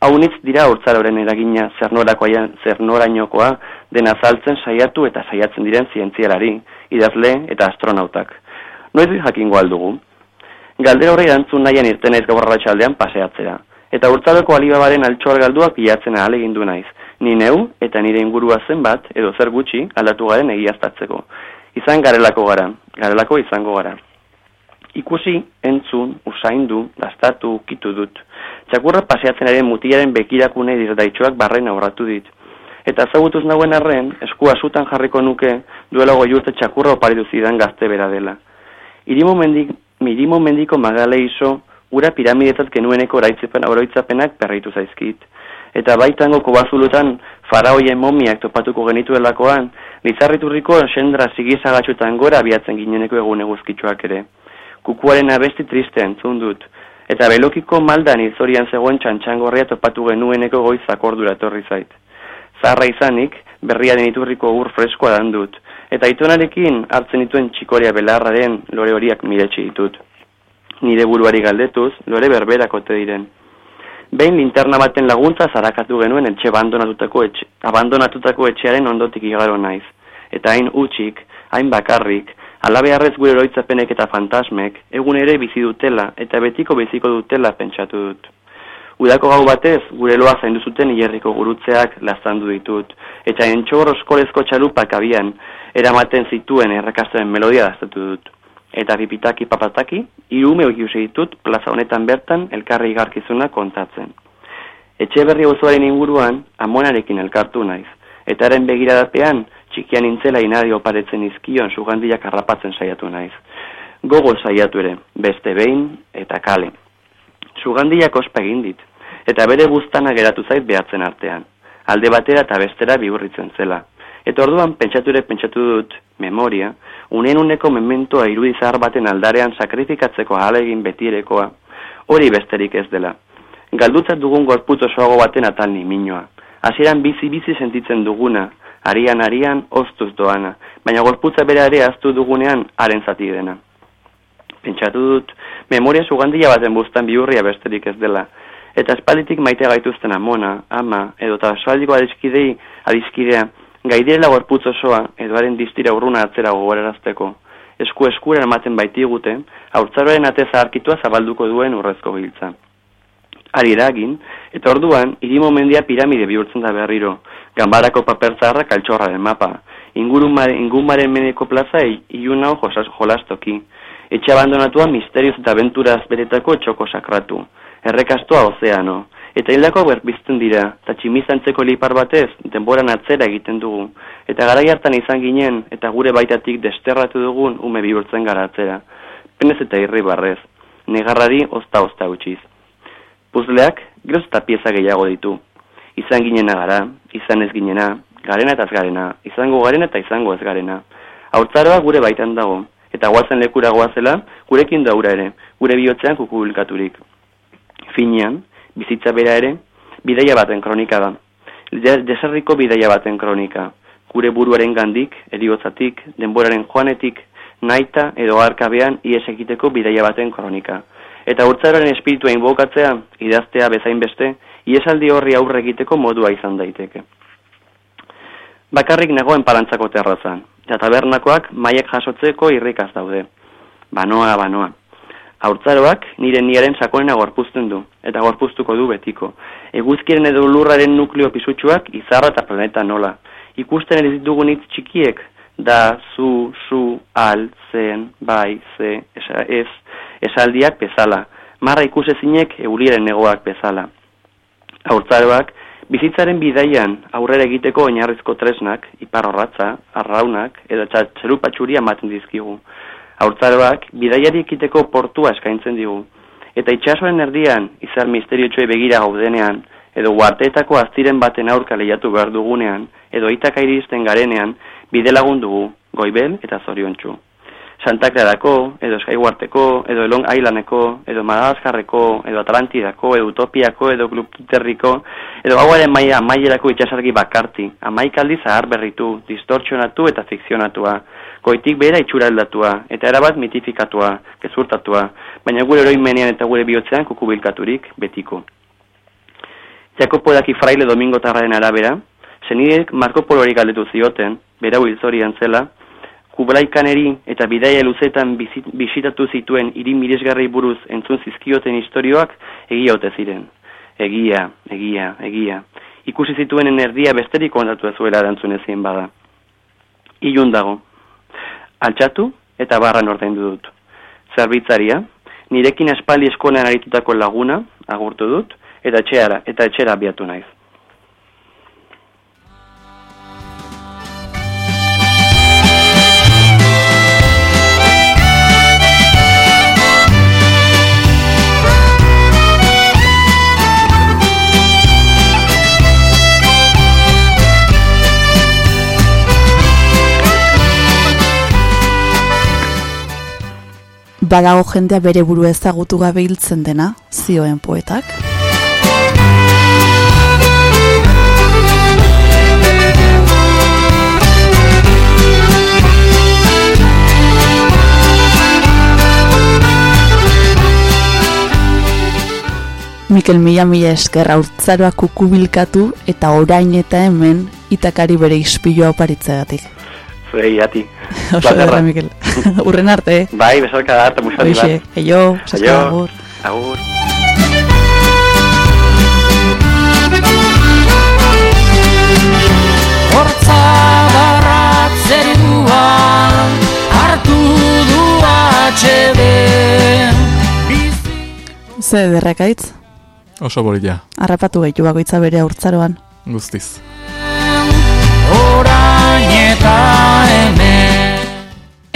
Haunitz dira urtzaroren eragina zernorakoa, zernorainokoa dena zaltzen saiatu eta saiatzen diren zientzialari, idazle eta astronautak. Noiz jakingo aldugu. Galdera horri erantzun nahian irten ez gaur txaldean paseatzera. Eta urtzaroko alibabaren altxoar galduak pilatzen ahal egindu naiz. Ni neu eta nire ingurua zenbat edo zer gutxi aldatu garen egiaztatzeko. Izan garelako gara, garelako izango gara. Ikusi, entzun, usaindu, dastatu, kitu dut. Txakurra paseatzen ere mutilaren bekirakune dirdaitxoak barren aurratu dit. Eta zagutuz nagoen arren, eskua zutan jarriko nuke duela goi urte txakurra oparitu zidan gazte bera dela. Irimo, mendik, mirimo mendiko magale iso, ura piramidetat genueneko oraitzepen oroitzapenak perritu zaizkit. Eta baitango kobazulutan faraoien momiak topatuko genituelakoan, lizarriturriko sendra zigizagatxutan gora abiatzen gineneko egun eguzkitxoak ere. Kukuaren abesti triste entzun dut, eta belokiko maldan izorian zegoen txantxangorria topatu genueneko goiz akordura etorri zait. Zarra izanik, berriaren iturriko ur freskoa dan dut, eta itonarekin hartzen dituen txikoria belarraren lore horiak miretxe ditut. Nire buruari galdetuz, lore berberakote diren. Behin linterna baten laguntza zarakatu genuen etxe abandonatutako, etxe, abandonatutako etxearen ondotik igaro naiz. Eta hain utxik, hain bakarrik, alabearrez gure eroitzapenek eta fantasmek, egun ere bizi dutela eta betiko biziko dutela pentsatu dut. Udako gau batez, gure loa zaindu zuten hierriko gurutzeak lastandu ditut, eta entxogor oskolezko txalupak abian, eramaten zituen errakastoren melodia daztatu dut. Eta pipitaki papataki, irume hori ditut plaza honetan bertan elkarri igarkizuna kontatzen. Etxe berri osoaren inguruan, amonarekin elkartu naiz, eta eren begiradapean, txikian intzela inari oparetzen izkion sugandiak harrapatzen saiatu naiz. Gogo saiatu ere, beste behin eta kale. Sugandiak ospa egin dit, eta bere guztana geratu zait behatzen artean. Alde batera eta bestera bihurritzen zela. Eta orduan pentsature pentsatu dut, memoria, unen uneko mementoa irudizar baten aldarean sakrifikatzeko ahalegin betierekoa, hori besterik ez dela. Galdutzat dugun gorput osoago baten atal niminoa. Hasieran bizi-bizi sentitzen duguna, arian-arian oztuz doana, baina gorputza bere ere aztu dugunean haren zati dena. Pentsatu dut, memoria sugandia baten bustan bihurria besterik ez dela, eta espalitik maite gaituzten amona, ama, edo eta espaldiko adizkidei adizkidea, gaidirela gorputz osoa, edo haren distira urruna atzera gogorarazteko. Esku eskura ematen baitigute, haurtzaroaren ate zaharkitua zabalduko duen urrezko giltza. Ari eragin, eta orduan, irimo mendia piramide bihurtzen da berriro, gambarako papertzarra kaltxorraren mapa, ingurumaren, ingumaren meneko plaza iun hau jolastoki, etxe abandonatua misterioz eta aventuraz beretako txoko sakratu, errekastoa ozeano, eta hildako berbizten dira, eta tximizantzeko lipar batez, denboran atzera egiten dugu, eta garai hartan izan ginen, eta gure baitatik desterratu dugun ume bihurtzen gara atzera, penez eta irri barrez, negarrari ozta-ozta utxiz. Puzleak, geroz eta pieza gehiago ditu. Izan ginena gara, izan ez ginena, garena eta ez garena, izango garena eta izango ez garena. Haurtzaroa gure baitan dago, eta guazen lekura goazela, gurekin daura ere, gure bihotzean kukubilkaturik. Finean, bizitza bera ere, bidaia baten kronika da. Deserriko bidaia baten kronika. Gure buruaren gandik, eriotzatik, denboraren joanetik, naita edo arkabean ies bidaia baten kronika eta urtzaren espiritua inbokatzea, idaztea bezain beste, iesaldi horri aurre egiteko modua izan daiteke. Bakarrik nagoen palantzako terrazan, eta tabernakoak maiek jasotzeko irrikaz daude. Banoa, banoa. Haurtzaroak nire niaren sakonena gorpuzten du, eta gorpuztuko du betiko. Eguzkiren edo lurraren nukleo pisutsuak izarra eta planeta nola. Ikusten ere ditugun hitz txikiek, da, zu, zu, al, zen, bai, ze, esa, ez, esaldiak bezala. Marra ikusezinek euriaren negoak bezala. Haurtzaroak, bizitzaren bidaian aurrera egiteko oinarrizko tresnak, ipar horratza, arraunak, edo txerupatxuri ematen dizkigu. Haurtzaroak, bidaiari ekiteko portua eskaintzen digu. Eta itxasoren erdian, izar misteriotxoe begira gaudenean, edo guarteetako aztiren baten aurka lehiatu behar dugunean, edo itaka iristen garenean, bide lagun dugu, goibel eta zoriontsu. Santa Clarako, edo Skywarteko, edo Elon Islandeko, edo Madagaskarreko, edo Atlantidako, edo Utopiako, edo Glupterriko, edo hauaren maia amaierako itxasargi bakarti, amaikaldi zahar berritu, distortzionatu eta fikzionatua, goitik behera itxura aldatua, eta erabat mitifikatua, gezurtatua, baina gure eroimenean eta gure bihotzean kukubilkaturik betiko. Jakopo daki fraile Domingo Tarraren arabera, zenidek Marco Polori galdetu zioten, berau hilzorian zela, Kublaikaneri eta bidaia luzetan bizit, bisitatu zituen hiri miresgarri buruz entzun zizkioten istorioak egia ote ziren. Egia, egia, egia. Ikusi zituenen erdia besterik ondatu zuela erantzun ezin bada. Ilun dago. Altxatu eta barran ordaindu dut. Zerbitzaria, nirekin aspaldi eskolan aritutako laguna, agurtu dut, eta etxeara, eta etxera abiatu naiz. Badago jendea bere buru ezagutu gabe hiltzen dena, zioen poetak. Mikel mila mila esker haurtzaroa kukubilkatu eta orain eta hemen itakari bere ispilua oparitzegatik. Zurei, ati. Oso derra, Mikel. Urren arte. Bai, besarka da arte, Hoxe, bat. eio, sasko agur. Agur. Hortza darrak zeruan hartu du atxede Ze derrekaitz, Oso borila, harrapatu gaitu bakoitza bere haurtzaroan. guztiz. hemen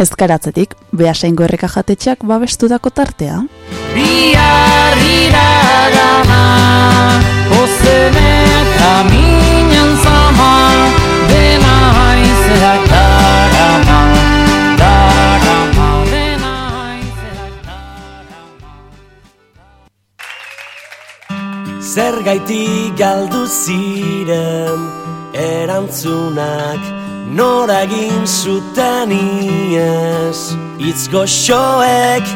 Ezkaratzetik, behasaingo erreka jatetxeak babestudako tartea. Bihar iragana Ozen eta minen zama Dena haizeak darama Darama Dena haizeak darama Zergaitik galdu ziren erantzunak noragin zuten iez Itz goxoek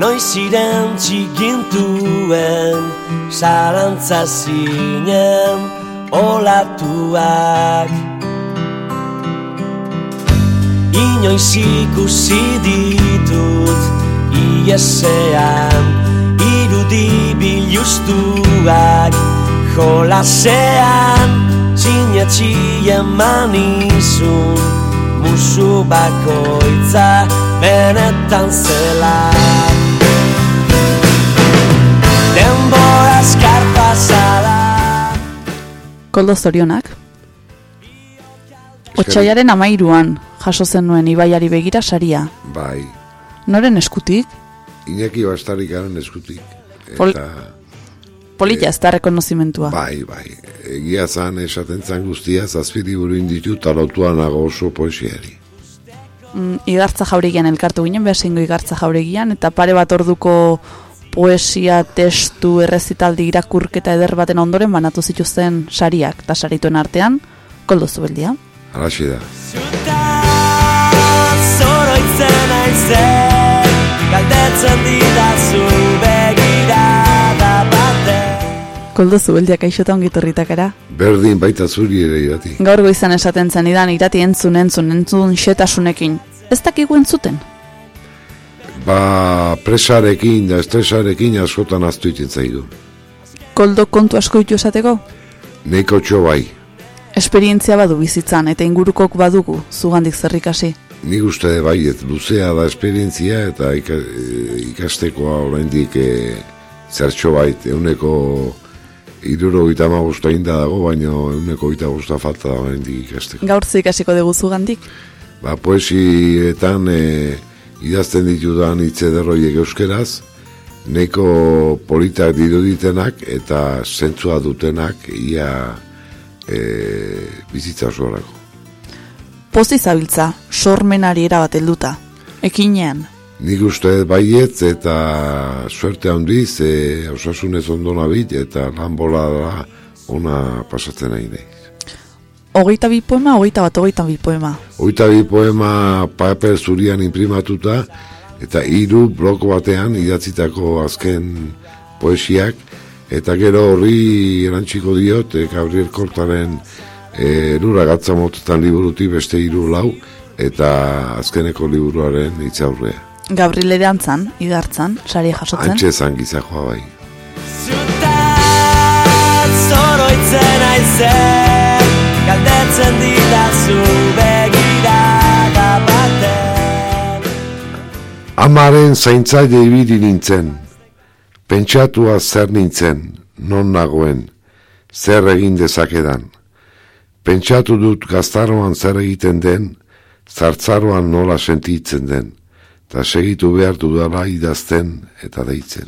noiz ziren txigintuen Zarantza zinen olatuak. Inoiz ikusi ditut iesean Irudi biluztuak jolasean Sinetxi eman izun Musu bakoitza benetan zela Denbora azkar pasada Koldo zorionak. Otsaiaren amairuan jaso zenuen ibaiari begira saria. Bai, Noren eskutik, Iñaki Bastarikaren eskutik. Pol- Eta, polita ez da rekonozimentua. bai, bai, egia zan esaten zan guztia, zazpiri buru inditu talautuan nago oso poesiari. Mm, igartza jauregian elkartu ginen, behasengo igartza jauregian, eta pare bat orduko poesia, testu, errezitaldi, irakurketa eder baten ondoren banatu zituzten sariak, eta sarituen artean, koldo zubeldia. Halaxe da. Zoroitzen aizen Galdetzen didazu Koldo zubeldia kaixota ongitorritakara. Berdin baita zuri ere irati. Gaur goizan esaten zen idan irati entzun entzun entzun xetasunekin. Ez dakigu entzuten. Ba, presarekin da estresarekin askotan aztu iten zaidu. Koldo kontu asko ditu esateko? Neiko txo bai. esperientzia badu bizitzan eta ingurukok badugu zugandik zerrikasi. Nik uste baiet, luzea da esperientzia eta e, ikastekoa oraindik e, zertxo bait, euneko iruro gita magusta inda dago, baina euneko gita gusta falta da oraindik ikasteko. Gaur ze ikasiko dugu zugandik? Ba, poesietan e, idazten ditudan hitz ederroiek euskeraz, neko politak diruditenak eta zentzua dutenak ia e, bizitza osorako. Pozi zabiltza, sormenari erabat helduta. Ekinean, Nik uste baietz eta suerte handiz, e, osasunez ondo nabit eta lan bola da ona pasatzen nahi nahi. hogeita bi poema, hogeita bat, hogeita bi poema. Oita bi poema paper zurian imprimatuta eta hiru bloko batean idatzitako azken poesiak eta gero horri erantziko diot e, Gabriel Kortaren e, lura gatza motetan liburutik beste hiru lau eta azkeneko liburuaren itzaurrea. Gabriel ere antzan, igartzan, sari jasotzen. Antxe zan gizakoa bai. Ziutat zoroitzen aizen Galdetzen ditazu begirada baten Amaren zaintzaile ibili nintzen, pentsatua zer nintzen, non nagoen, zer egin dezakedan. Pentsatu dut gaztaroan zer egiten den, zartzaroan nola sentitzen den, eta segitu behar dudala idazten eta deitzen.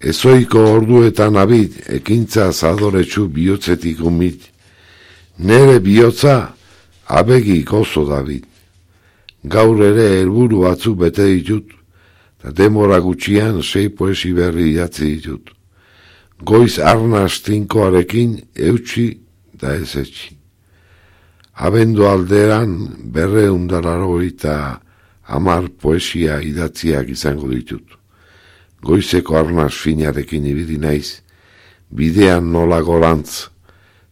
Ezoiko orduetan abit, ekintza zadoretsu bihotzetik umit, nere bihotza abegi gozo David. Gaur ere helburu batzuk bete ditut, eta demora gutxian sei poesi berri idatzi ditut. Goiz arnaz tinkoarekin eutxi da ez etxi. Abendu alderan berreundararo eta amar poesia idatziak izango ditut. Goizeko arnaz finarekin ibili naiz, bidean nola gorantz,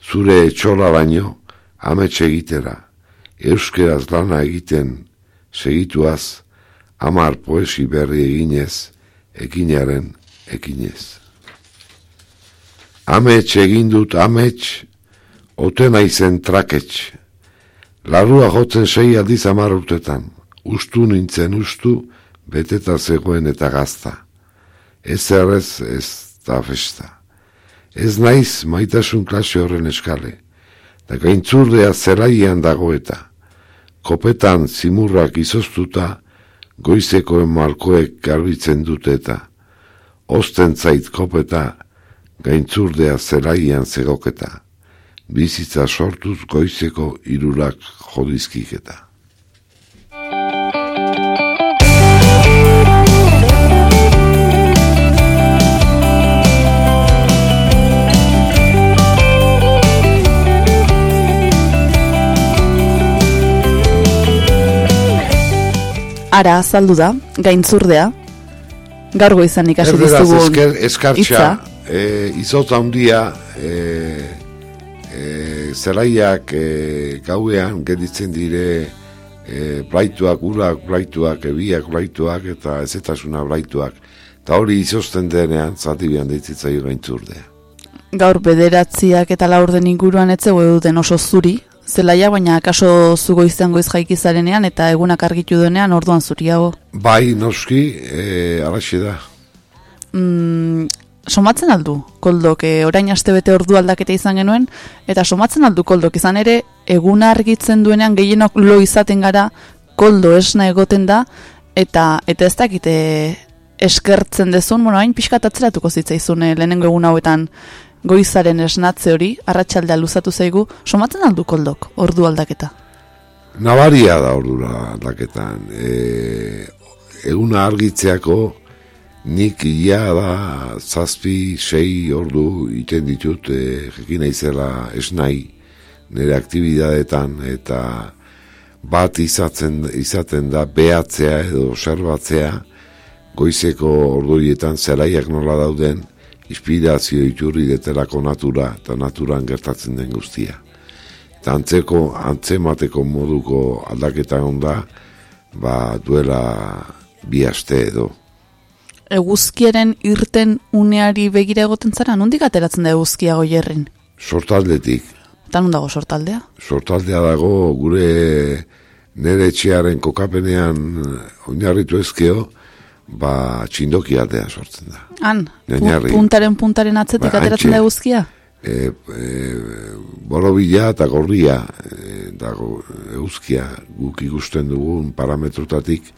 zure etxola baino, amets egitera, euskeraz lana egiten segituaz, amar poesi berri eginez, ekinaren ekinez. Amets egin dut amets, ote naizen trakets, larrua jotzen sei aldiz amar urtetan, ustu nintzen ustu, beteta zegoen eta gazta. Ez errez ez da festa. Ez naiz maitasun klase horren eskale, da gaintzurdea zelaian dago eta, kopetan zimurrak izoztuta, goizeko malkoek garbitzen dute eta, osten zait kopeta, gaintzurdea zelaian zegoketa, bizitza sortuz goizeko irurak jodizkiketa. Ara azaldu da, gaintzurdea, gaur goizan ikasi dizugun esker, eskartxa, e, izotza handia, e, e, zelaiak e, gauean gelditzen dire e, blaituak, urak blaituak, ebiak blaituak eta ezetasuna blaituak. Eta hori izozten denean, zati bihan ditzitzaio gaintzurdea. gaur bederatziak eta laurden inguruan etzego duten oso zuri, zelaia, baina akaso zugo izan goiz jaikizarenean eta egunak argitu denean orduan zuriago. Bai, noski, e, alaxe da. Mm, somatzen aldu, koldok, e, orain aste bete ordu aldaketa izan genuen, eta somatzen aldu koldok izan ere, eguna argitzen duenean gehienok lo izaten gara, koldo esna egoten da, eta eta ez dakite eskertzen dezun, bueno, hain pixkat atzeratuko zitzaizun eh, lehenengo egun hauetan goizaren esnatze hori, arratsaldea luzatu zaigu, somatzen aldu koldok, ordu aldaketa. Nabaria da ordura aldaketan. E, eguna argitzeako nik ia da zazpi, sei ordu iten ditut e, jekin naizela esnai nire aktibidadetan eta bat izatzen, izaten da behatzea edo observatzea goizeko ordurietan zelaiak nola dauden inspirazio iturri detelako natura eta naturan gertatzen den guztia eta antzeko, antzemateko moduko aldaketa onda, ba, duela bi aste edo. Eguzkiaren irten uneari begira egoten zara, nondik ateratzen da eguzkia goierrin? sortaldetik. Eta nun dago sortaldea? Sortaldea dago gure nere etxearen kokapenean oinarritu ezkeo, ba txindoki aldea sortzen da. Han, Ñañarri. puntaren puntaren atzetik Ba, ateratzen da eguzkia? E, e, borobila eta gorria e, dago euskia guk ikusten dugun parametrotatik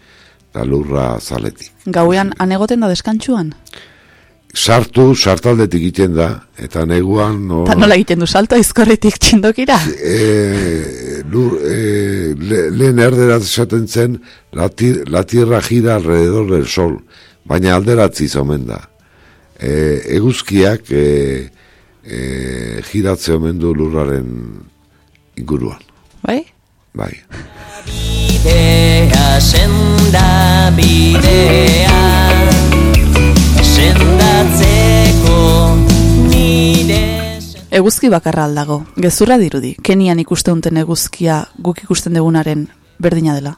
eta lurra zaletik. Gauean anegoten da deskantxuan? Sartu, sartaldetik egiten da, eta neguan... No, Eta nola egiten du salto aizkorritik txindokira? e, lur, e, le, lehen erderat esaten zen, la, ti- la tierra gira alrededor del sol, baina alderatzi omen da. E, eguzkiak e, e, giratze omen du lurraren inguruan, Bai? bai. Bidea, senda bidea Eguzki bakarra aldago. Gezurra dirudi. Kenian ikusten duten eguzkia guk ikusten dugunaren berdina dela.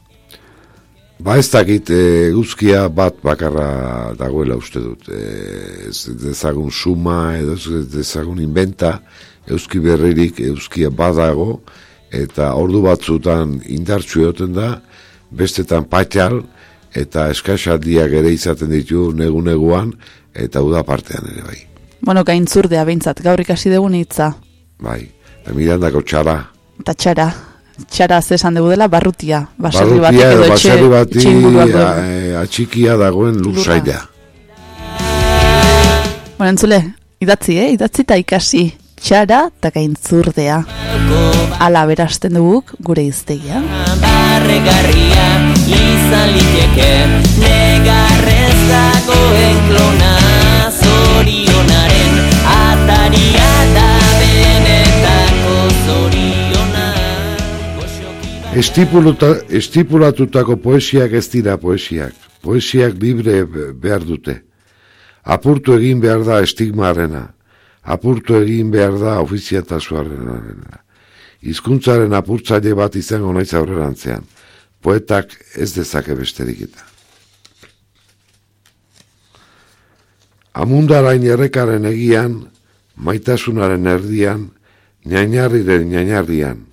Ba ez dakit e, eguzkia bat bakarra dagoela uste dut. E, ez dezagun suma edo ez dezagun inventa euski berririk euskia badago eta ordu batzutan indartsu egoten da, bestetan patxal eta eskaxaldiak ere izaten ditu negu-neguan eta uda partean ere bai. Bueno, gaintzurdea behintzat, gaur ikasi dugun hitza. Bai. Eta mirandako txara. Eta txara. Txara ze esan dugu dela, barrutia. Baserri batek Barrutia edo edo etxe, baserri bati etxe e, atxikia dagoen lurzaila. Bueno, entzule, idatzi, eh? Idatzi eta ikasi. Txara eta gaintzurdea. Ala berasten duguk gure iztegia. barregarria izan liteke Negarrez dagoen klona zorionaren Ataria da benetako zoriona Estipuluta, estipulatutako poesiak ez dira poesiak. Poesiak libre be- behar dute. Apurtu egin behar da estigmarena. Apurtu egin behar da ofiziatasuarena. Hizkuntzaren apurtzaile bat izango naiz aurrerantzean. Poetak ez dezake besterik eta. Amundarain errekaren egian, maitasunaren erdian, ñañarriren ñañarrian,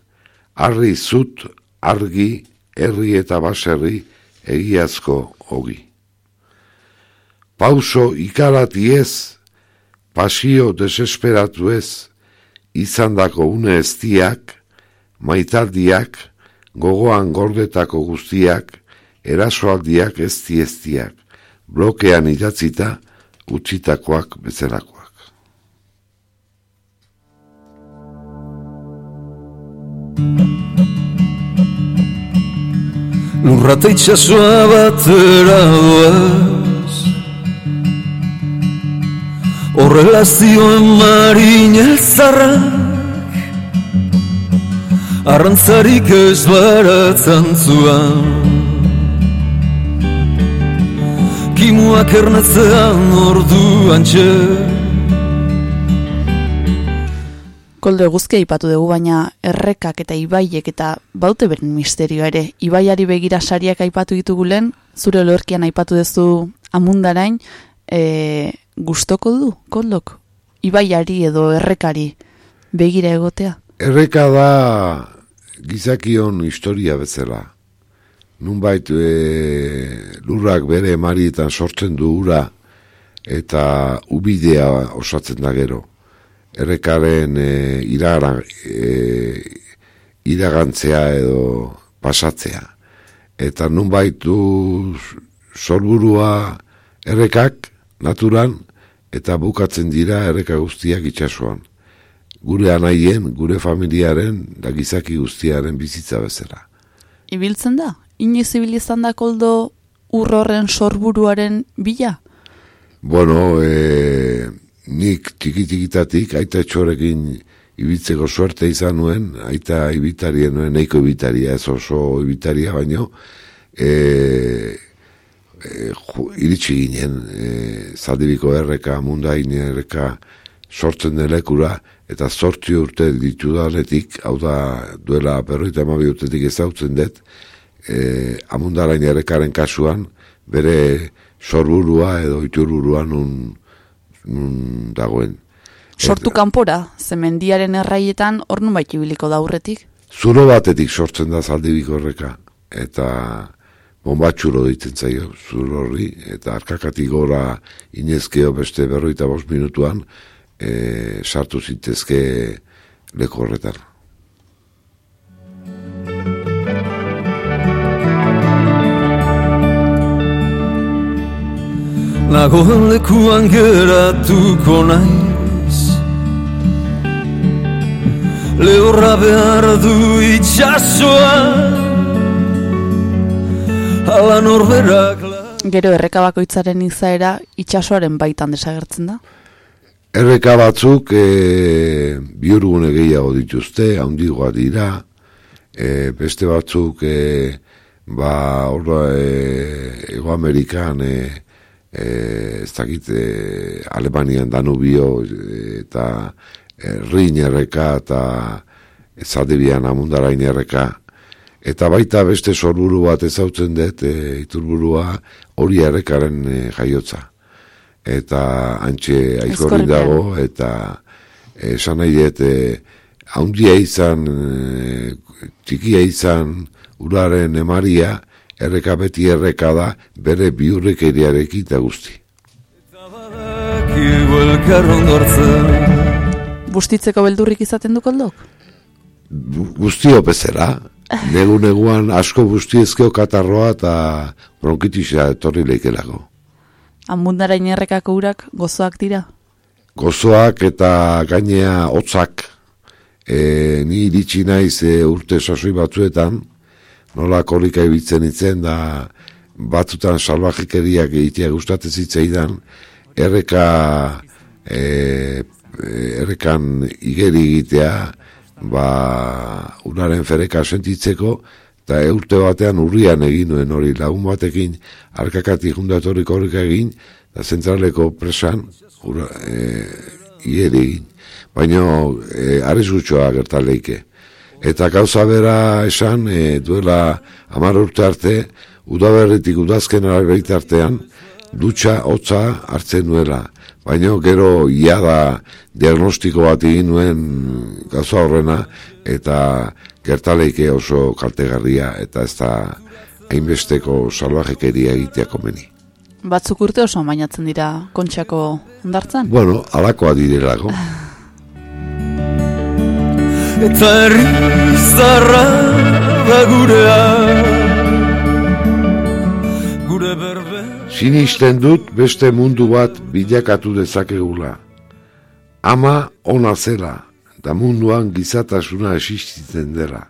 arri zut, argi, herri eta baserri, egiazko ogi. Pauso ikarati ez, pasio desesperatu ez, izandako une eztiak, maitaldiak, gogoan gordetako guztiak, erasoaldiak ezti eztiak, blokean idatzita, utzitakoak bezalakoak. Lurrata itxasua batera doaz Horrela zioen marina zarrak Arrantzarik ez baratzen zuan. Kimuak ernatzean orduan txer Koldo eguzkia ipatu dugu, baina errekak eta ibaiek eta baute beren misterioa ere. Ibaiari begira sariak aipatu ditugu lehen, zure lorkian aipatu duzu amundarain, e, gustoko du, koldok? Ibaiari edo errekari begira egotea? Erreka da gizakion historia bezala. Nunbait e, lurrak bere emarietan sortzen du ura eta ubidea osatzen da gero. Errekaren e, iragan, e, iragantzea edo pasatzea. Eta nunbait du sorburua errekak naturan eta bukatzen dira erreka guztiak itsasoan gure anaien, gure familiaren, da gizaki guztiaren bizitza bezala. Ibiltzen da? Inoiz ibil izan da koldo ur horren sorburuaren bila? Bueno, e, nik txiki-txikitatik, aita etxorekin ibiltzeko suerte izan nuen, aita ibitarien nuen, neiko ibitaria, ez oso ibitaria baino, e, e, ju, iritsi ginen, e, zaldibiko erreka, mundain erreka sortzen den lekura, eta zortzi urte ditudanetik, hau da duela berroita emabi urtetik ezautzen dut, e, amundarain errekaren kasuan, bere sorburua edo iturburua nun, nun dagoen. Sortu kanpora, ze mendiaren erraietan hor nunbait ibiliko da aurretik. Zulo batetik sortzen da zaldibiko horreka, eta bombatxuro ditzen zaio, zulo horri, eta arkakatik gora inezkeo beste berroita bost minutuan, e, sartu zitezke leku horretan. Nagoen lekuan geratuko naiz Lehorra behar du itxasoa Ala norberak la... Gero erreka bakoitzaren izaera itsasoaren baitan desagertzen da. Erreka batzuk e, bihurgune gehiago dituzte, handigoa dira, e, beste batzuk e, ba, orra, e, Ego Amerikan e, e, ez dakit e, Alemanian Danubio e, eta e, Rin erreka eta Zadebian amundarain erreka eta baita beste sorburu bat ezautzen dut e, iturburua hori errekaren e, jaiotza. Eta antxe aizkorri dago eta esan nahi dut e, haundia izan e, txikia izan uraren emaria erreka beti erreka da bere biurrekeriarekin eta guzti. Badakigu elkar ondortzen. Bustitzeko beldurrik izaten du koldok? Bu- guztio bezala negu neguan asko guztiezkeo katarroa eta bronkitisa etorri leikelako Amundarain errekako urak gozoak dira. gozoak eta gainea hotzak e, ni iritsi naiz e, urte sasoi batzuetan nola kolika ibiltzen itzen da batzutan salvajikeriak egitea gustatzen zitzaidan erreka e, errekan igeri egitea ba unaren fereka sentitzeko eta urte batean urrian egin nuen hori lagun batekin arkakatik jundatorrik horrek egin eta zentraleko presan ura, e, igeri egin. Baina e, arrizgutxoa gertaleike eta gauza bera esan e, duela amar urte arte udaberritik udazken artean dutxa hotza hartzen nuela baina gero ia da diagnostiko bat egin nuen gauza horrena eta gertaleike oso kaltegarria eta ez da hainbesteko salvajekeria egitea komeni. Batzuk urte oso mainatzen dira kontxako ondartzan. Bueno, alakoa direlako. Eta herri zarra da gurea Gure berbe Sinisten dut beste mundu bat bilakatu dezakegula. Ama ona zela, da munduan gizatasuna existitzen dela.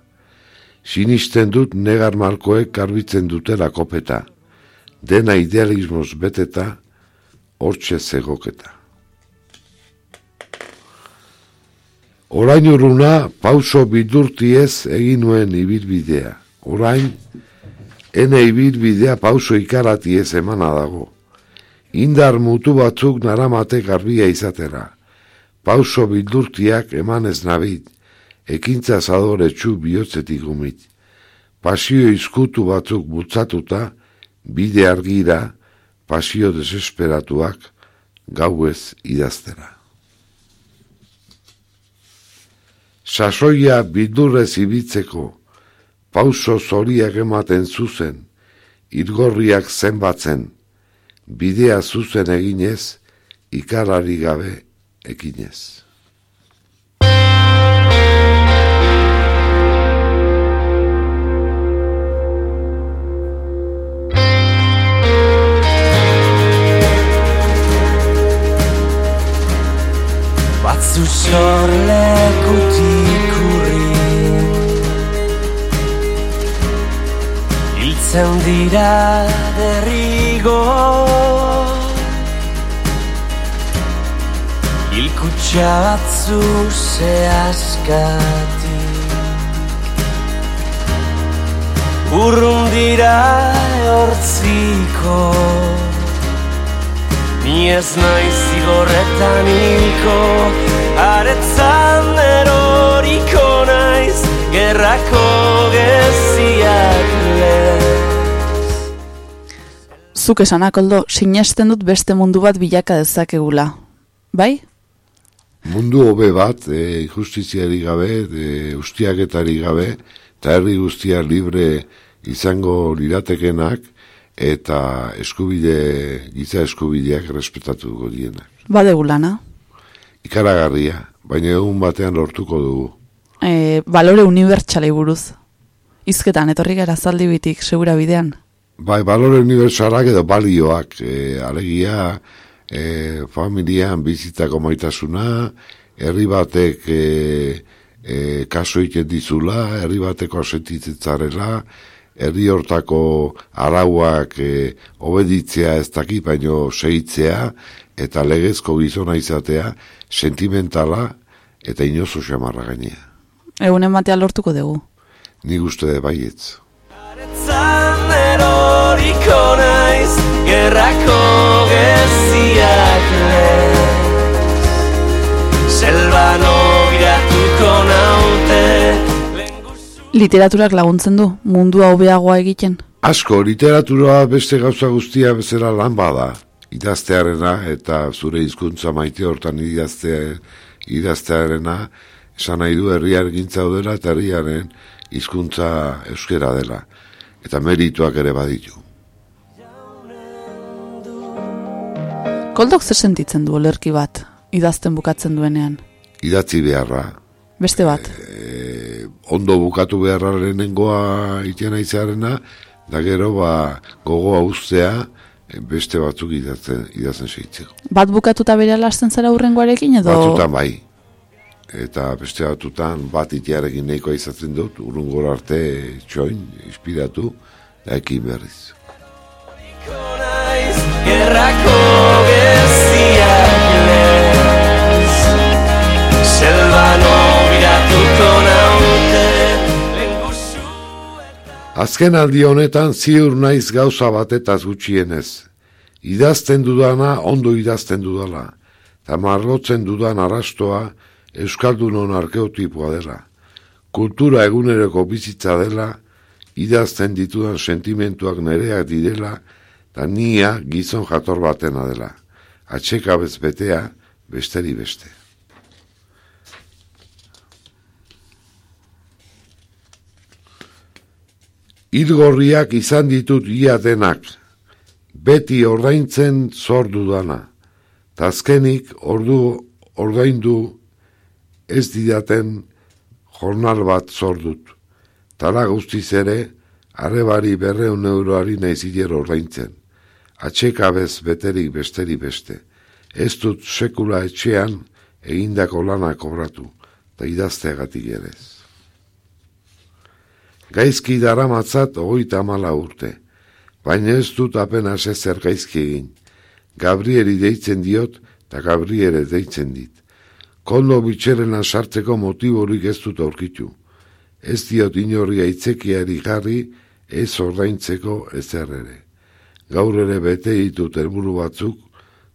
Sinisten dut negar malkoek garbitzen dutela kopeta. Dena idealismoz beteta, hortxe zegoketa. Orain urruna pauso bidurtiez egin nuen ibilbidea. Orain, ene ibilbidea pauso ikaratiez emana dago. Indar mutu batzuk naramate garbia izatera. Pauso bildurtiak emanez nabit, ekintza zadore txu bihotzetik umit. Pasio izkutu batzuk bultzatuta, bide argira, pasio desesperatuak, gauez idaztera. Sasoia bildurrez ibitzeko, pauso zoriak ematen zuzen, irgorriak zenbatzen, bidea zuzen eginez, ikarari gabe ekinez. Batzu sorlekutik Hiltzen dira derrigo Hilkutxa batzu zehazkatik Urrun dira hortziko. Ni ez naiz zigorretan hilko. Aretzan eroriko naiz Gerrako geziak lez Zuk esanak oldo, sinesten dut beste mundu bat bilaka dezakegula. Bai? mundu hobe bat, e, justiziari gabe, e, ustiaketari gabe, eta herri guztia libre izango liratekenak, eta eskubide, giza eskubideak respetatuko dienak. Badegu lana. Ikaragarria, baina egun batean lortuko dugu. E, balore unibertsalei buruz. Izketan, etorri gara zaldi bitik, segura bidean. Bai, balore unibertsalak edo balioak, e, alegia, e, familian bizitako maitasuna, herri batek e, e, kaso egiten dizula, herri bateko asentitzetzarela, herri hortako arauak e, obeditzea ez daki, baino segitzea, eta legezko gizona izatea, sentimentala eta inozo xamarra gainea. Egunen batean lortuko dugu. Nik uste de baietz. Zan eroriko naiz Gerrako geziak lez Selbano biratuko naute Literaturak laguntzen du, mundua hobeagoa egiten. Asko, literatura beste gauza guztia bezala lan bada. Idaztearena eta zure hizkuntza maite hortan idaztea, idaztearena, esan nahi du herriar gintza dela eta herriaren hizkuntza euskera dela. Eta merituak ere baditu. Koldok zer sentitzen du olerki bat, idazten bukatzen duenean. Idatzi beharra. Beste bat. E, ondo bukatu beharra lehenengoa itian aizearena, da gero ba gogoa ustea e, beste batzuk idatzen, idatzen seitzeko. Bat bukatuta bere alasten zara urrengoarekin edo... Batutan bai. Eta beste batutan bat itiarekin nahikoa izatzen dut, urrungor arte txoin, inspiratu, da ekin berriz. Gerrako geziak lez Selbano biratuko naute Azken aldi honetan ziur naiz gauza batetaz gutxienez. Idazten dudana ondo idazten dudala. Eta margotzen dudan arrastoa Euskaldunon arkeotipoa dela. Kultura eguneroko bizitza dela, idazten ditudan sentimentuak nereak direla, eta nia gizon jator batena dela. Atxekabez betea, besteri beste. Ilgorriak izan ditut ia denak, beti ordaintzen zor dudana. Ta azkenik ordu ordaindu ez didaten jornal bat zor dut. Tala guztiz ere, arrebari berreun euroari naiz hiler ordaintzen. Atxekabez beterik besteri beste. Ez dut sekula etxean egindako lana kobratu, eta idazteagatik ere ez. Gaizki daramatzat hogeita amala urte, baina ez dut apenas ezer gaizki egin. Gabrieli deitzen diot, eta Gabriele deitzen dit. Koldo bitxerena sartzeko motiborik ez dut aurkitu. Ez diot inorri aitzekiari jarri, ez ordaintzeko ezer ere. Gaur ere bete ditut helburu batzuk,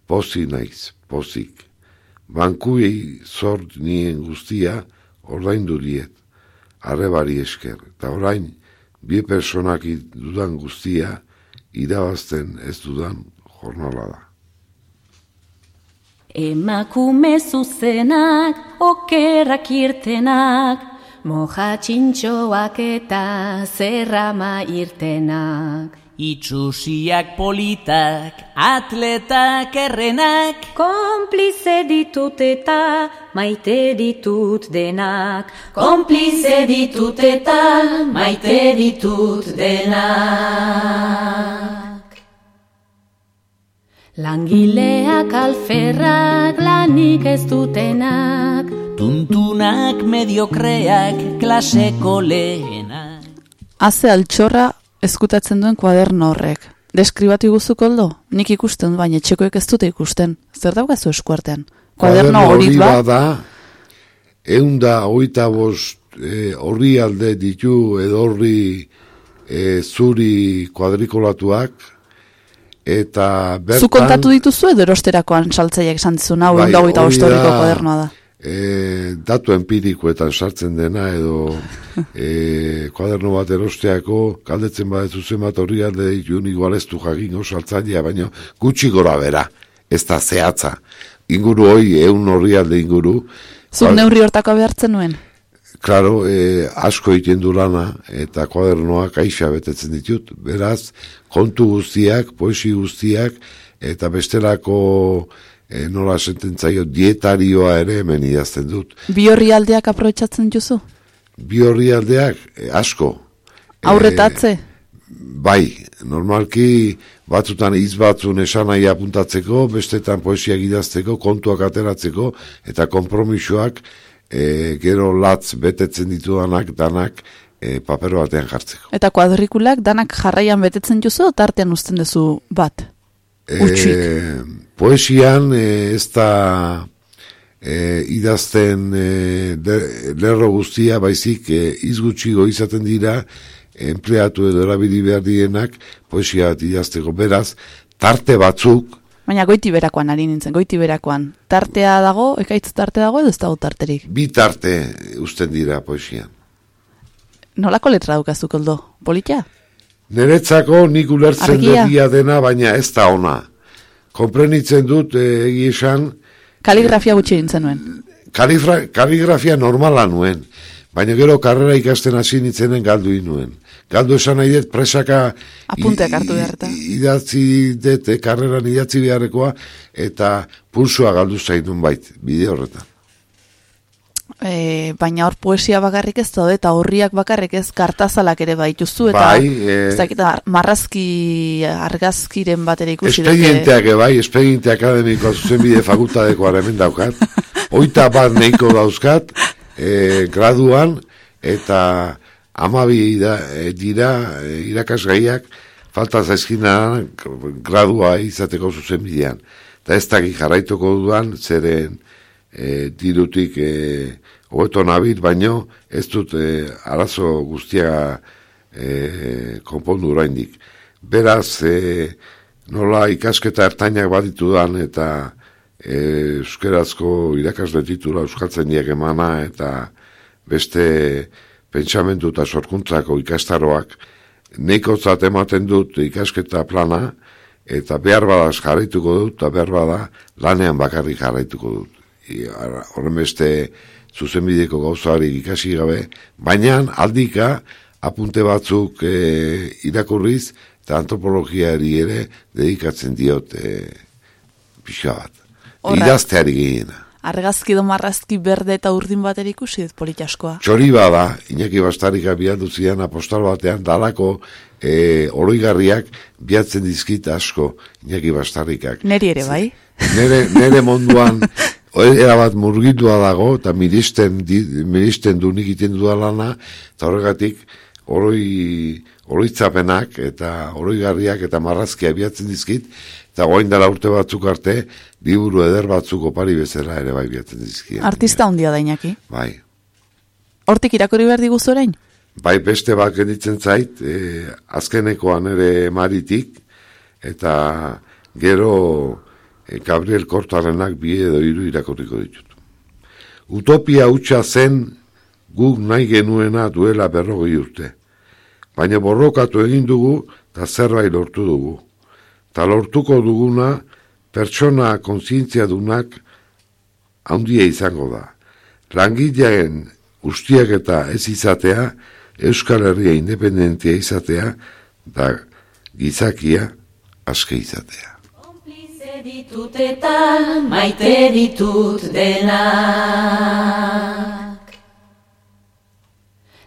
pozi naiz, pozik. Bankuei zort nien guztia, ordaindu diet arrebari esker, eta orain, bi personak dudan guztia, irabazten ez dudan jornala da. Emakume zuzenak, okerrak irtenak, moja txintxoak eta zerrama irtenak. Itxusiak politak, atletak errenak, Konplize ditut eta maite ditut denak. Konplize ditut eta maite ditut denak. Langileak alferrak lanik ez dutenak. tuntunak mediokreak klaseko lehenak. Haze altxorra ezkutatzen duen kuaderno horrek. Deskribatu iguzu koldo? Nik ikusten, baina etxekoek ez dute ikusten. Zer daukazu eskuartean? Kuaderno hori ba? da hogeita bost e, horri alde ditu edo horri e, zuri kuadrikolatuak, eta bertan... Zu kontatu dituzu edo erosterakoan saltzaileak esan dizun, hau Bai, hogeita hori bostoriko da- e, datu empirikoetan sartzen dena edo e, kuaderno bat erosteako galdetzen badezu zenbat horri alde ditu igual ez du jakin saltzailea baino gutxi gora bera ez da zehatza inguru hoi, eun horri alde inguru. Zuk Ba- neurri hortako behartzen nuen? Claro, eh, asko egiten du lana eta kuadernoak aixa betetzen ditut. Beraz, kontu guztiak, poesi guztiak eta bestelako eh, nola sententzaio dietarioa ere hemen idazten dut. Bi horri aldeak aprobetsatzen juzu? Bi horri aldeak eh, asko. Aurretatze? Bai, normalki batzutan hitz batzun esan nahi apuntatzeko, bestetan poesiak idazteko, kontuak ateratzeko, eta kompromisoak e, gero latz betetzen ditudanak danak e, paper batean jartzeko. Eta kuadrikulak danak jarraian betetzen juzu, tartean uzten duzu bat? Utsuik. E, poesian e, ez da e, idazten e, le- lerro guztia, baizik e, izgutxigo izaten dira, empleatu edo erabili behar dienak poesia bat idazteko. Beraz, tarte batzuk, Baina goiti berakoan ari nintzen, goiti berakoan. Tartea dago, ekaitz tarte dago edo ez dago tarterik? bi tarte usten dira poesian. Nolako letra dukazu koldo? Politia? Neretzako nik ulertzen degia dena, baina ez da ona. Konprenitzen dut, eh, egi esan, Kaligrafia gutxi egin zenuen. kaligrafia normala nuen, baina gero karrera ikasten hasi nintzenen galdu nuen. Galdu esan nahi dut presaka Apunteak hartu behar eta. i- idatzi dut, eh, karreran idatzi beharrekoa, eta pulsua galdu zainun bait, bide horretan. E, baina hor poesia bakarrik ez daude eta horriak bakarrik ez kartazalak ere baituzu eta Bai, eh, ez dakit, ar- marrazki argazkiren bat ere ikusi. Espedienteak bai, espediente akademiko zuzenbide fakultadekoa hemen daukat. Oita bat neiko dauzkat, e, graduan, eta amabi da, e, dira e, irakasgaiak, falta zaizkina gradua izateko zuzenbidean. Eta ez dakik jarraituko dudan, zeren e, dirutik e, hobeto nabil, baino ez dut e, arazo guztia e, konpondu oraindik. Beraz, e, nola ikasketa ertainak baditudan eta e, euskerazko irakasle titula euskaltzen diak emana eta beste pentsamendu eta sorkuntzako ikastaroak neiko ematen dut ikasketa plana eta behar bada jarraituko dut eta behar bada lanean bakarrik jarraituko dut. Horren beste zuzenbideko gauzarik ikasi gabe, baina aldika apunte batzuk e, irakurriz eta antropologiari ere dedikatzen diot e, pixka bat. Idazteari gehiena. Argazki edo marrazki berde eta urdin bat ere ikusi dut politaskoa. Txori bada, Iñaki Bastarik abiatu zian apostal batean, dalako e, oroigarriak biatzen dizkit asko Iñaki Bastarrikak. Neri ere bai? Nere, nere munduan era bat murgitua dago, eta miristen, di- miristen du nik iten dudalana, eta horregatik oroi, oroitzapenak eta oroigarriak eta marrazkia biatzen dizkit, eta goain dela urte batzuk arte, liburu eder batzuk opari bezala ere bai biatzen dizkit. Artista handia da inaki. Bai. Hortik irakurri behar diguzu orain? Bai beste bat genitzen zait, e, azkenekoan ere maritik, eta gero e, Gabriel Kortarenak bi edo hiru irakurriko ditut. Utopia hutsa zen guk nahi genuena duela berrogei urte. Baina borrokatu egin dugu eta zerbait lortu dugu. Ta lortuko duguna pertsona kontzientzia dunak handia izango da. Langileen ustiak eta ez izatea, Euskal Herria independentia izatea, da gizakia aske izatea. ditut eta maite ditut denak.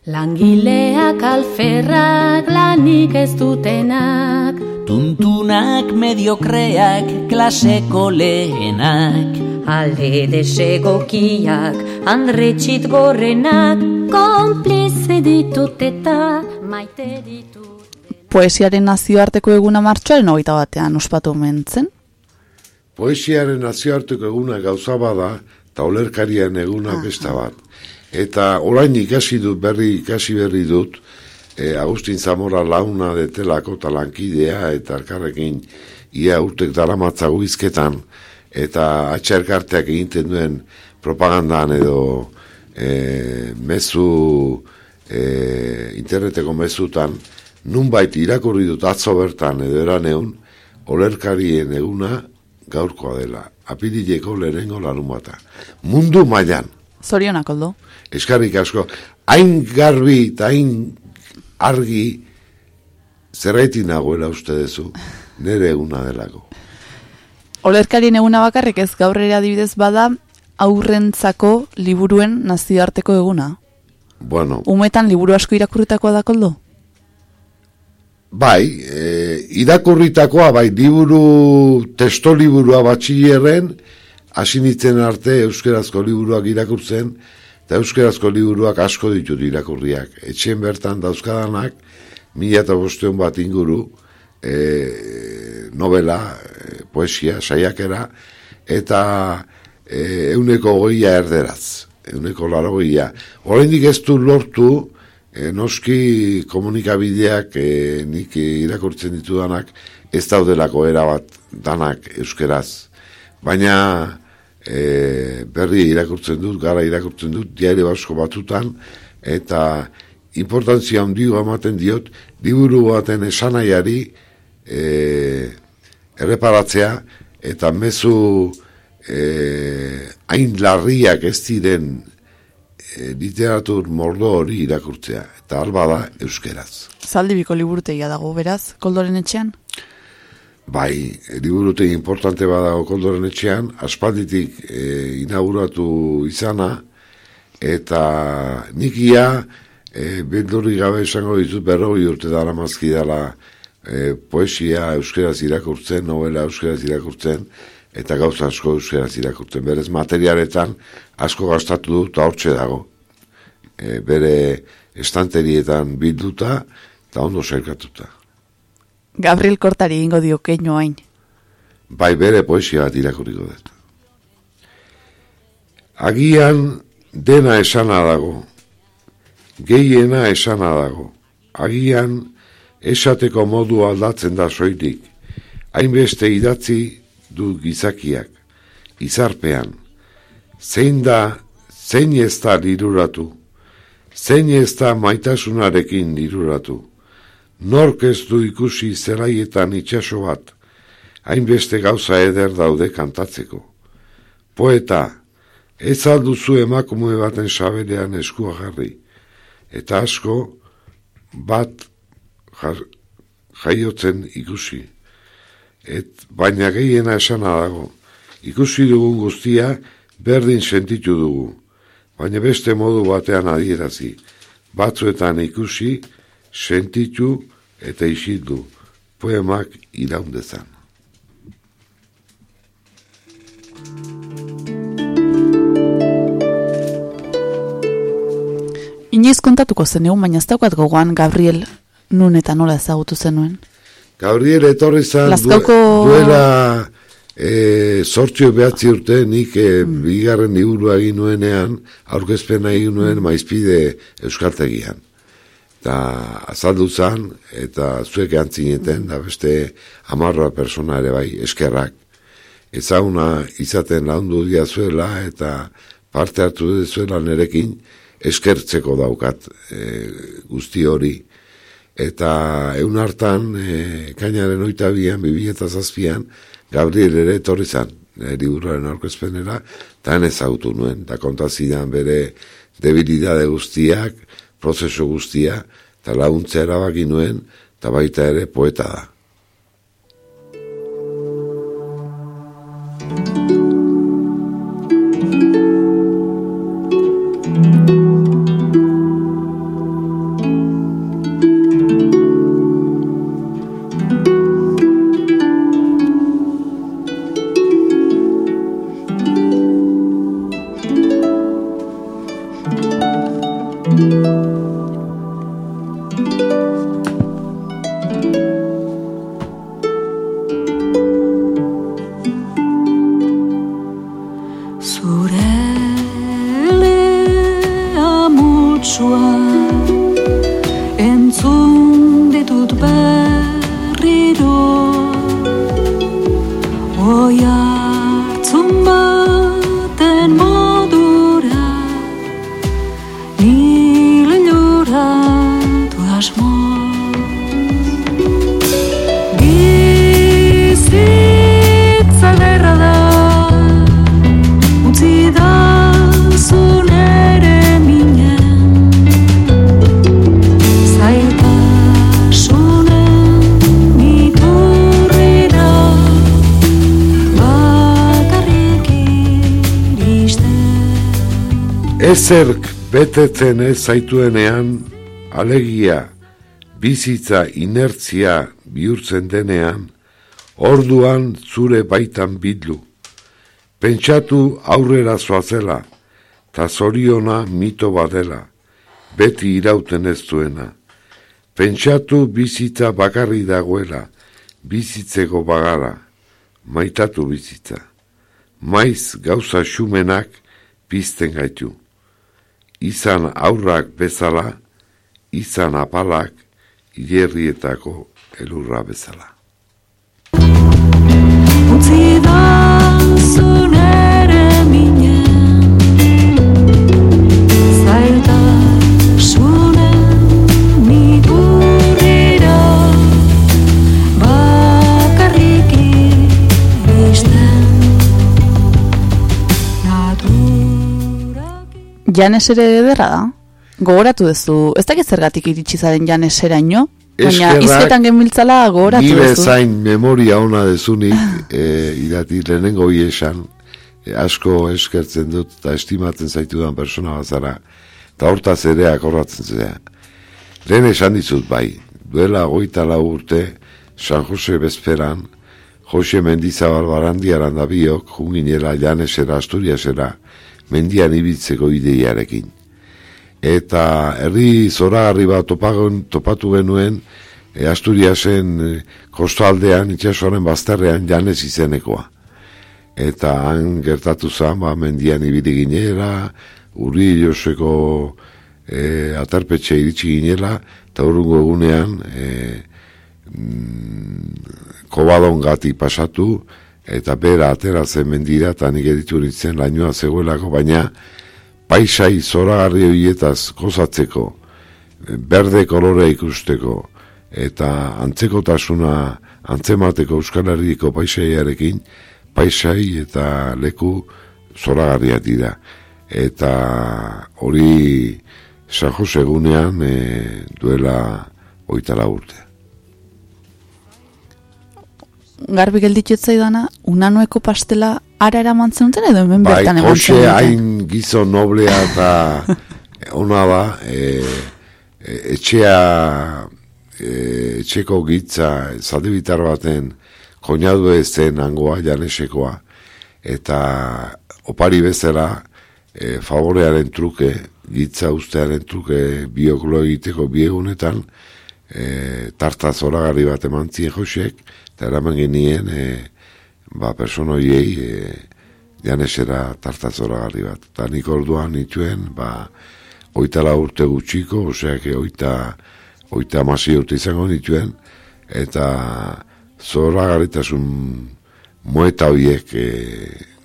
Langileak alferrak lanik ez dutenak Tuntunak mediokreak klaseko lehenak Alde desegokiak andretxit gorrenak Konplize ditut eta maite ditut Poesiaren nazioarteko eguna martxoaren hogeita batean ospatu mentzen. Poesiaren nazioarteko eguna gauza bada, eta olerkarien eguna besta bat. Eta orain ikasi dut, berri ikasi berri dut, e, Agustin Zamora launa detelako talankidea eta elkarrekin ia urtek daramatzagu izketan, eta atxerkarteak egiten duen propagandan edo e, mezu e, interneteko mezutan, nunbait irakurri dut atzo bertan edo eraneun, olerkarien eguna gaurkoa dela, apirileko lehenengo larumata. Mundu mailan, Zorionak, oldo. Eskarrik asko, hain garbi eta hain argi zerraiti nagoela uste duzu, nire eguna delako. Olerkarien eguna bakarrik ez gaur ere adibidez bada aurrentzako liburuen nazioarteko eguna. Bueno, Umetan liburu asko irakurritakoa da koldo? bai, e, irakurritakoa, bai, liburu, testo liburua batxillerren, hasi nintzen arte euskerazko liburuak irakurtzen, eta euskerazko liburuak asko ditut irakurriak. Etxen bertan dauzkadanak, mila eta bosteun bat inguru, e, novela, e, poesia, saiakera, eta e, euneko goia erderaz, euneko laro goia. Horrendik ez du lortu, e, noski komunikabideak e, nik irakurtzen ditudanak, ez daudelako erabat danak euskeraz. Baina e, berri irakurtzen dut, gara irakurtzen dut, diario basko batutan, eta importantzia handio ematen diot, liburu baten esanaiari e, erreparatzea, eta mezu e, hain larriak ez diren e, literatur mordo hori irakurtzea, eta alba da euskeraz. Zaldibiko liburutegia dago, beraz, koldoren etxean? Bai, liburutegi importante badago koldoren etxean, aspalditik e, inauguratu izana, eta nikia e, beldurri gabe esango ditut berroi urte dara mazki dela e, poesia euskeraz irakurtzen, novela euskeraz irakurtzen, eta gauza asko euskeraz irakurtzen. Berez materialetan asko gastatu dut, hortxe dago. E, bere estanterietan bilduta, eta ondo sailkatuta. Gabriel Kortari ingo dio keino hain. bai bere poesia bat irakurriko dut. Agian dena esana dago, gehiena esana dago, agian esateko modu aldatzen da soilik, hainbeste idatzi du gizakiak, izarpean, zein da, zein ez da liruratu, zein ez da maitasunarekin liruratu, nork ez du ikusi zelaietan itxaso bat, hainbeste gauza eder daude kantatzeko. Poeta, ez alduzu emakume baten saberean eskua jarri, eta asko bat jar, jaiotzen ikusi. Et, baina gehiena esana dago, ikusi dugun guztia berdin sentitu dugu, baina beste modu batean adierazi, batzuetan ikusi, sentitu eta isildu, poemak iraundezan. Inoiz kontatuko zen egun, baina ez daukat gogoan Gabriel nun eta nola ezagutu zenuen. Gabriel etorri zan Lazkauko- duela e, sortxio behatzi urte nik e, bigarren liburua egin nuenean aurkezpena egin nuen maizpide euskaltegian. Eta azaldu zan, eta zuek antzineten, da beste amarroa persona ere bai, eskerrak. Ezaguna izaten laundu dia zuela, eta parte hartu zuela nerekin, eskertzeko daukat e, guzti hori. Eta egun hartan, e, kainaren oita bian, bibi eta zazpian, Gabriel ere etorri zan, e, liburuaren aurkezpenera, eta ezagutu nuen, eta kontazidan bere debilidade guztiak, prozesu guztia, eta laguntzea erabaki nuen, eta baita ere poeta da. Ezerk betetzen ez zaituenean, alegia, bizitza inertzia bihurtzen denean, orduan zure baitan bidlu. Pentsatu aurrera zoazela, ta zoriona mito badela, beti irauten ez duena. Pentsatu bizitza bakarri dagoela, bizitzeko bagara, maitatu bizitza. Maiz gauza xumenak pizten gaitu. Izan aurrak bezala, izan apalak, hierrietako elurra bezala. Janes ere ederra da? Gogoratu duzu, ez dakit zergatik iritsi zaren Janeseraino, baina izketan genbiltzala gogoratu duzu. bezain memoria ona dezunik, e, irati lehenengo esan, e, asko eskertzen dut eta estimatzen zaitudan persona bazara, eta hortaz ere akorratzen zera. Lehen esan dizut bai, duela goita lau urte, San Jose Bezperan, Jose Mendizabal Barandiaran da biok, junginela Janesera, Asturiasera, mendian ibiltzeko ideiarekin eta herri zoragarri bat topagon, topatu genuen e, Asturiasen e, kostaldean itxasoaren bazterrean janez izenekoa. Eta han gertatu zen, ba, mendian ibili ginela, urri joseko e, aterpetxe iritsi ginela, eta urrungo egunean e, mm, kobadon gati pasatu, eta bera atera mendira, eta nik editu nintzen lainoa zegoelako, baina paisai zoragarri horietaz gozatzeko, berde kolore ikusteko, eta antzekotasuna antzemateko Euskal Herriko paisaiarekin, paisai eta leku zoragarriak dira. Eta hori San Jose egunean e, duela oitala urte. Garbi gelditu zaidana, unanoeko pastela ara eraman zenuten edo hemen Bai, bertan eman zenuten? hain gizon noblea eta ona da, e, e, etxea, e, etxeko gitza, zaldibitar baten, koinadu ez zen angoa, janesekoa, eta opari bezala, e, favorearen truke, gitza ustearen truke bioklo egiteko biegunetan, e, tarta zoragarri bat eman zien Josek, eta eraman genien, e, ba, persona hoiei, e, janesera tarta zoragarri bat. Eta nik orduan nituen, ba, oitala urte gutxiko, oseak oita, oita amasi urte izango nituen, eta zoragarritasun moeta hoiek e,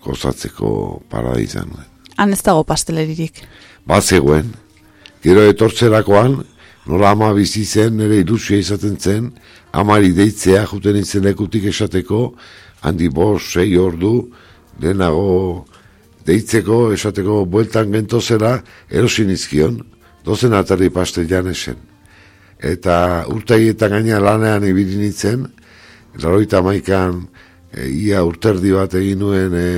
gozatzeko parada izan nuen. Han ez dago pasteleririk. Bat zegoen, gero etortzerakoan, nola ama bizi zen, nire ilusia izaten zen, amari deitzea, juten izen lekutik esateko, handi bost, sei ordu, lehenago deitzeko, esateko, bueltan gentozera, erosin izkion, dozen atari pastel janesen. Eta urtaietan gaina lanean ibili nintzen, laroita maikan, e, ia urterdi bat egin nuen e,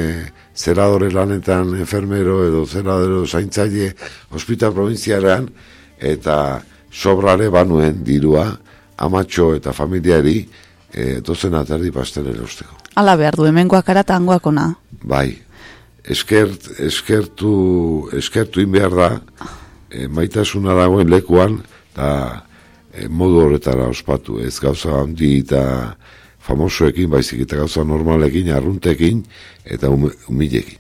zeradore lanetan enfermero edo zeradore zaintzaile hospital provinziarean, eta sobrare banuen dirua, amatxo eta familiari, e, dozen atardi pastel erosteko. Ala behar du, hemengoak ara eta hangoak ona. Bai, eskert, eskertu, eskertu in behar da, e, maitasuna dagoen lekuan, eta e, modu horretara ospatu, ez gauza handi eta famosoekin, baizik eta gauza normalekin, arruntekin, eta um, umilekin.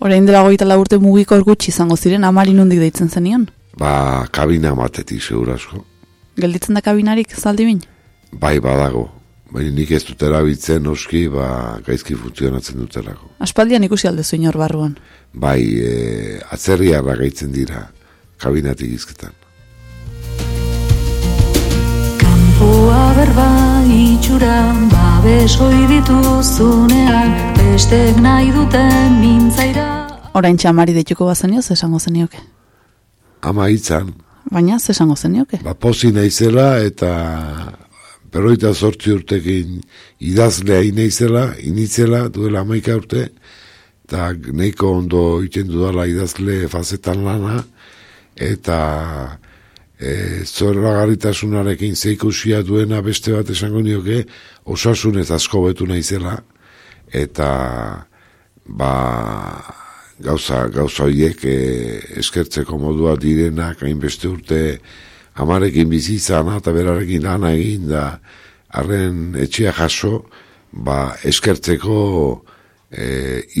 Orain dela goita urte mugiko gutxi izango ziren, amari nundik deitzen zenion. Ba, kabina matetik, segurasko. Gelditzen da kabinarik zaldibin? Bai, badago. Baina nik ez dut erabiltzen oski, ba, gaizki funtzionatzen dutelako. Aspaldian ikusi aldezu inor barruan. Bai, e, atzerriarra gaitzen dira, kabinatik izketan. Kanpoa berba itxura babes hoi dituzunean Bestek nahi duten mintzaira Orain txamari deituko bazenio, ze esango zenioke. Ama hitzan, Baina, ze esango zenioke. ba, pozi naizela eta berroita zortzi urtekin idazlea inaizela, initzela, duela amaika urte, eta neiko ondo iten dudala idazle fazetan lana, eta e, zorragarritasunarekin zeikusia duena beste bat esango nioke, osasunez asko betu naizela, eta ba, gauza, gauza horiek e, eskertzeko modua direnak, hainbeste urte amarekin bizi izana eta berarekin lana egin da arren etxea jaso, ba, eskertzeko e,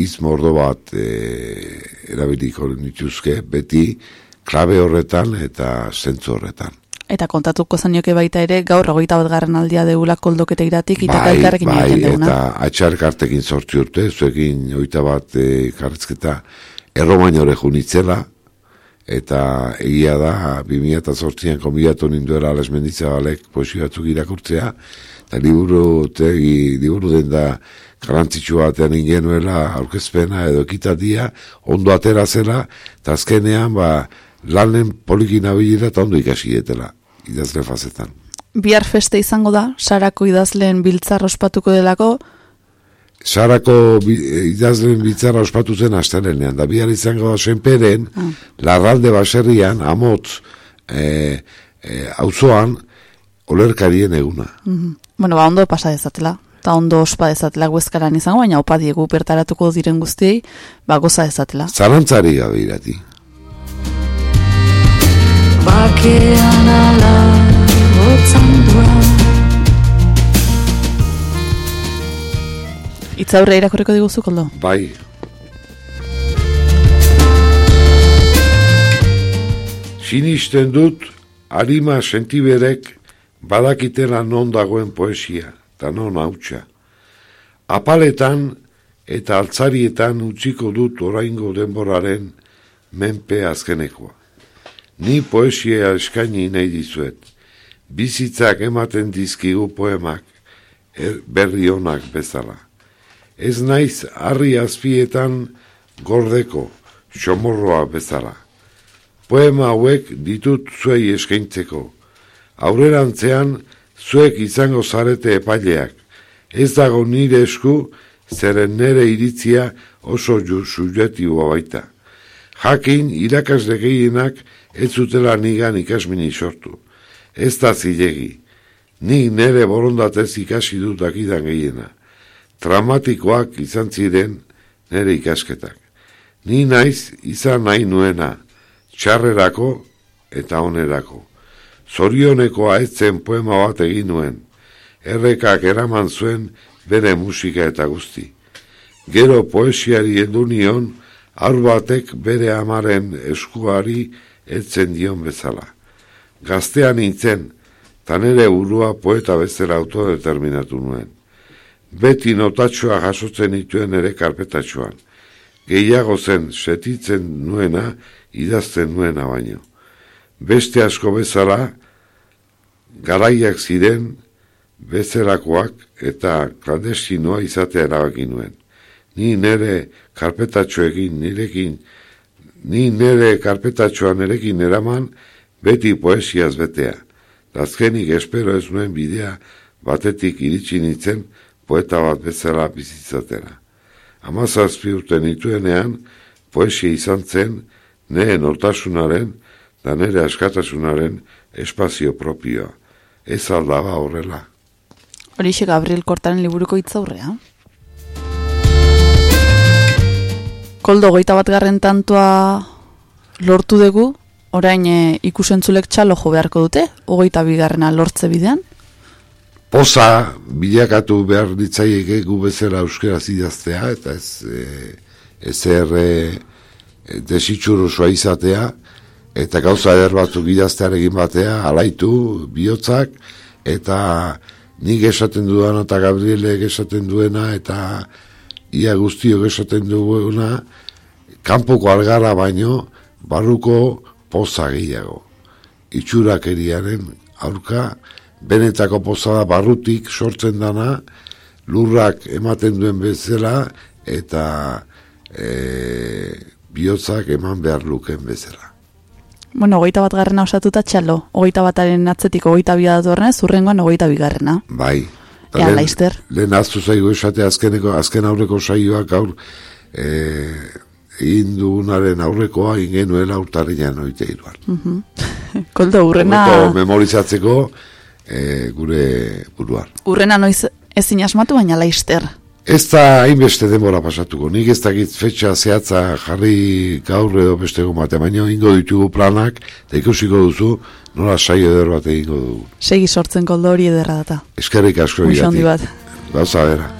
iz mordo bat e, erabiliko nituzke, beti klabe horretan eta zentzu horretan. Eta kontatuko zanioke baita ere, gaur hogeita bat garren aldia deula koldoketa iratik, itaka Bai, elkarrekin bai, egiten deuna. eta atxarkartekin sortzi urte, zuekin oita bat e, karrizketa erromainore junitzela, eta egia da, 2008an konbidatu ninduela Ales Menditzabalek poesio batzuk irakurtzea, eta liburu, tegi, liburu den da garantzitsu batean ingenuela aurkezpena edo ekitatia, ondo atera zela, eta azkenean, ba, lanen polikin abilira eta ondo ikasi detela, idazle fazetan. Bihar feste izango da, sarako idazleen biltzar ospatuko delako, Sarako bi, idazlen bitzara ospatu zen astelenean, da bihar izango da senperen, larralde baserrian, amotz, e, e, auzoan, olerkarien eguna. Mhm. bueno, ba, ondo pasa dezatela, eta ondo ospa dezatela guezkaran izango, baina opa diegu bertaratuko diren guztiei, ba, goza dezatela. Zarantzari gabe irati. Bakean ala otzandua Itzaurre irakurriko diguzu, koldo? Bai. Sinisten dut, harima sentiberek badakitela non dagoen poesia, eta non hautsa. Apaletan eta altzarietan utziko dut oraingo denboraren menpe azkenekoa. Ni poesia eskaini nahi dizuet. Bizitzak ematen dizkigu poemak, er, berri onak bezala. Ez naiz harri azpietan gordeko, xomorroa bezala. Poema hauek ditut zuei eskaintzeko. Aurrerantzean zuek izango zarete epaileak. Ez dago nire esku, zeren nere iritzia oso ju subjektiboa baita. Jakin irakasle gehienak ez zutela nigan ikasmini sortu. Ez da zilegi. Nik nere borondatez ikasi dut dakidan gehiena. Dramatikoak izan ziren nere ikasketak. Ni naiz izan nahi nuena, txarrerako eta onerako. Zorionekoa ez zen poema bat egin nuen. Errekak eraman zuen bere musika eta guzti. Gero poesiari edu nion, aur batek bere amaren eskuari etzen dion bezala. Gaztean nintzen, ta nere burua poeta bezala autodeterminatu nuen. Beti notatxoa jasotzen dituen ere karpetatxoan. Gehiago zen setitzen nuena, idazten nuena baino. Beste asko bezala, garaiak ziren, bezerakoak eta klandestinoa izatea erabaki nuen. Ni nere karpetatxoekin nirekin, ni nere karpetatxoa nerekin eraman, beti poesiaz betea. Azkenik espero ez nuen bidea batetik iritsi nintzen poeta bat bezala bizitzatera. Amazazpi urte nituenean, poesia izan zen, nire nortasunaren da nire askatasunaren espazio propioa. Ez aldaba horrela. Horixe Gabriel Kortaren liburuko itzaurrea. Koldo goita bat garren tantoa lortu dugu, orain e, ikusentzulek txalo jo beharko dute, hogeita bigarrena lortze bidean. Poza bilakatu behar ditzaieke gu bezala euskera idaztea eta ez e, ezer e, desitxurusua izatea eta gauza eder batzuk idaztearekin batea alaitu bihotzak eta nik esaten duena eta Gabrielek esaten duena eta ia guztiok esaten duena kanpoko algara baino barruko poza gehiago. Itxurakeriaren aurka benetako poza barrutik sortzen dana lurrak ematen duen bezala eta e, bihotzak eman behar luken bezala. Bueno, hogeita bat garrena osatuta txalo, hogeita bataren atzetik hogeita bi datorren, zurrengoan hogeita bigarrena. Bai. Ea, laizter. Lehen aztu zaigu esate azkeneko, azken aurreko saioak gaur e, egin dugunaren aurrekoa egin genuela urtarrian oite iruan. Mhm. Koldo, urrena, Aurreko memorizatzeko e, gure buruan. urrena noiz ezin asmatu, baina laister. Ez da hainbeste denbora pasatuko, nik ez dakit fetxa zehatza jarri gaur edo beste egun bate, baina ingo ditugu planak, eta ikusiko duzu, nola saio eder bat egingo dugu. Segi sortzen koldo hori ederra data. Eskerrik asko egiatik. bat. Gauza bera.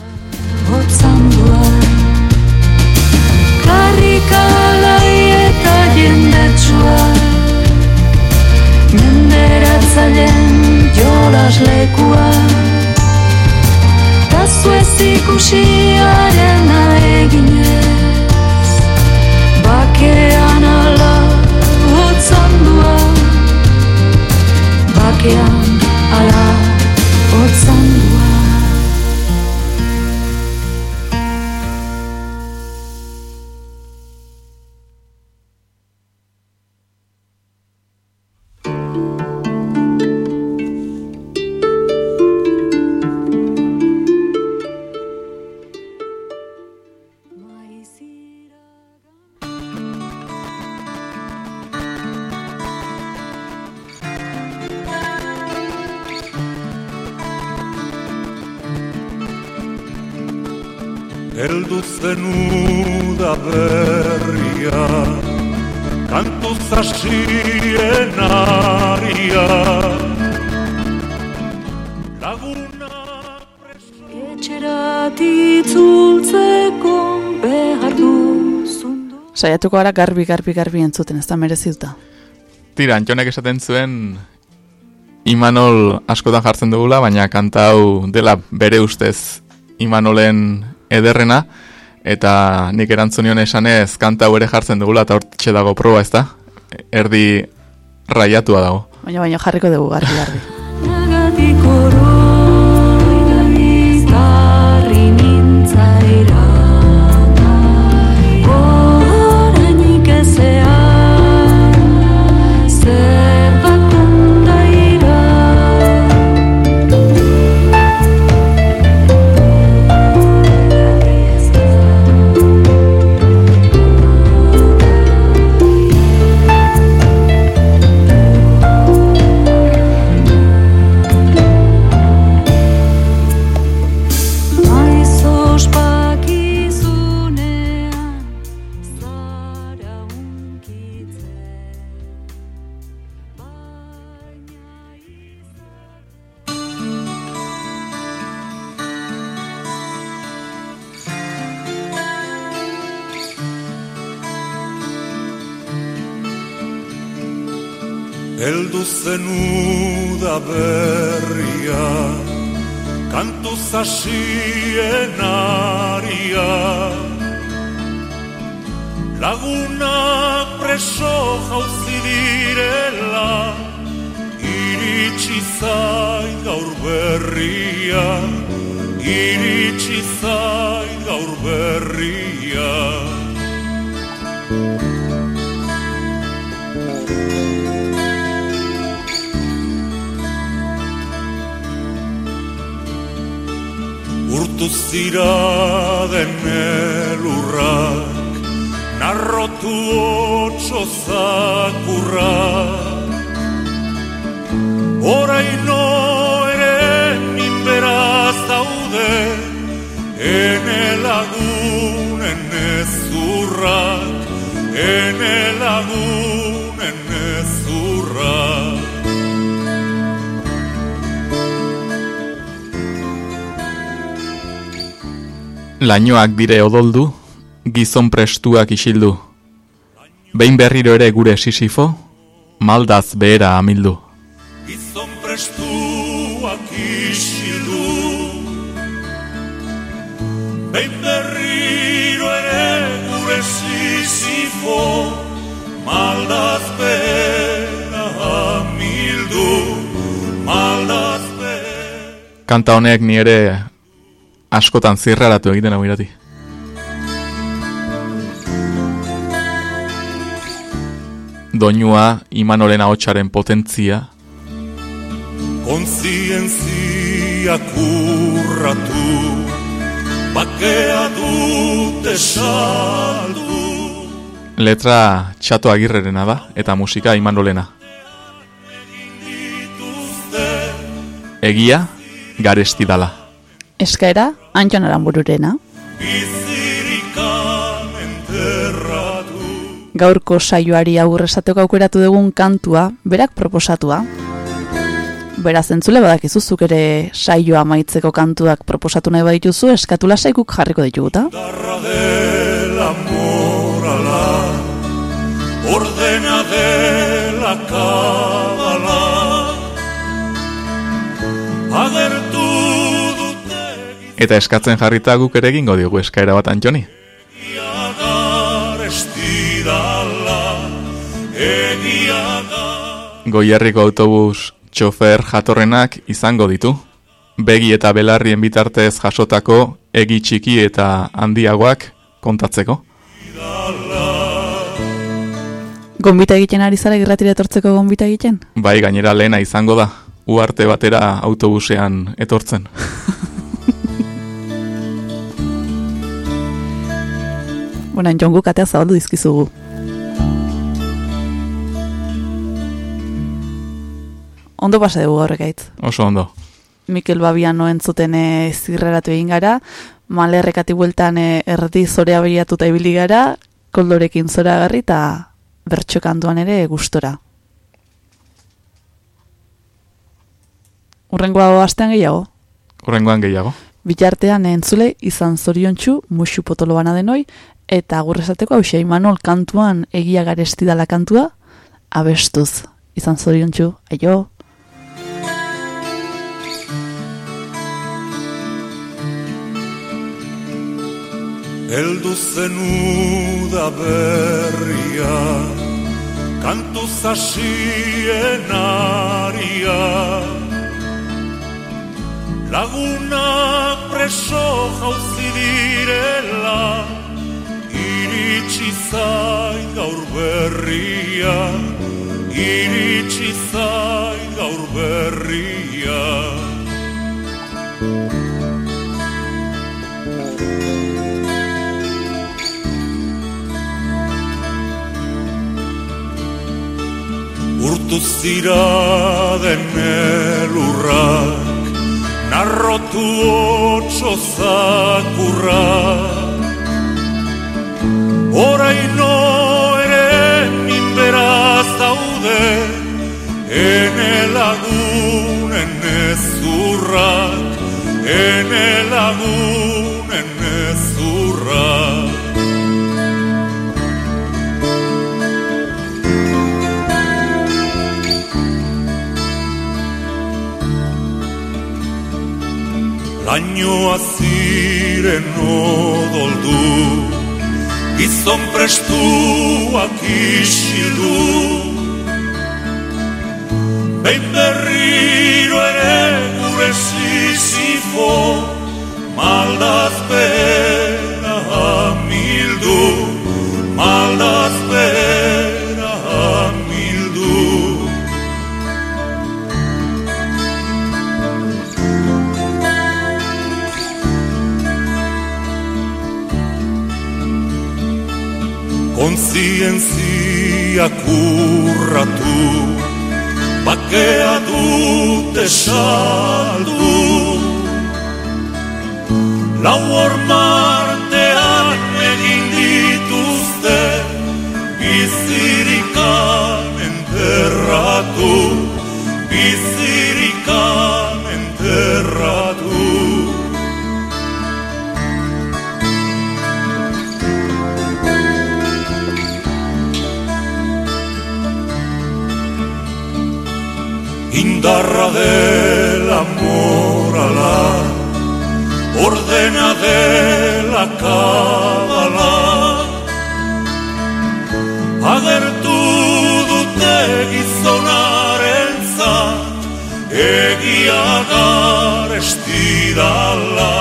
Otzandua Karrikalai eta jendetsua Menderatzaileen jolas lekua Tazu ez ikusiaren eginez Bakean ala otzandua Bakean ala Saiatuko gara garbi, garbi, garbi entzuten, ez da mereziuta. Tira, Antxonek esaten zuen Imanol askotan jartzen dugula, baina kanta hau dela bere ustez Imanolen ederrena, eta nik erantzunion esanez kanta hau ere jartzen dugula, eta hortxe dago proba ez da? Erdi raiatua dago. Baina baina jarriko dugu garbi, garbi. Berria Kantu zasien aria Lagunak preso jauzi direla Iritsi zain gaur berria. Iritsi zain gaur berria Urtu zira den elurrak Narrotu otso zakurrak. Oraino ere minberaz daude Ene lagunen ezurrak Ene lagunen Lainoak dire odoldu, gizon prestuak isildu. Behin berriro ere gure sisifo, maldaz behera amildu. Gizon prestuak isildu Behin berriro ere gure sisifo Maldaz behera amildu Maldaz Kanta honek ni ere askotan zirraratu egiten hau irati. Doinua Imanolen ahotsaren potentzia, Kontzientzia kurratu bakea dute saldu Letra txato agirrerena da, eta musika imanolena. Egia, garesti dala. Eskaera, Anton Aranbururena. Gaurko saioari agur esateko aukeratu dugun kantua, berak proposatua. Beraz, entzule badakizuzuk ere saioa amaitzeko kantuak proposatu nahi badituzu, eskatu lasaikuk jarriko dituguta. Ordena dela kabala Eta eskatzen jarrita guk ere egingo diogu eskaera bat Antoni. Goierriko autobus txofer jatorrenak izango ditu. Begi eta belarrien bitartez jasotako egi txiki eta handiagoak kontatzeko. Gonbita egiten ari zara irratira etortzeko gonbita egiten? Bai gainera lehena izango da, uarte batera autobusean etortzen. Bueno, jongu katea zabaldu dizkizugu. Ondo pasa dugu gaur ekaitz. Oso ondo. Mikel Babiano entzuten e, zirreratu egin gara, malerrekati bueltan e, erdi zorea beriatuta ibili gara, koldorekin zora garri eta bertxo kantuan ere gustora. Urrengoa astean gehiago, Horrengoan gehiago. bitartean entzule izan zoriontsu musu potolo bana denoi, eta agurrezateko hau Imanol kantuan egia garesti dala kantua, abestuz. Izan zoriontsu, aio! Eldu zenu da berria Kantu zasien aria Laguna preso jauzi direla Iritsi zai gaur berria. Iritsi zai gaur berria. Urtu zira den elurrak Narrotu otso zakurrak Lainoa ziren odoldu Gizon prestuak isildu Behin berriro ere gure sizifo Maldazpera hamildu Maldazpera Kontzientzia kurratu Bakea dute saldu. Lau ormartean egin dituzte Bizirikan enterratu Bizirikan Indarra dela morala Ordena dela kabala Agertu dute gizonaren zat Egia garesti dala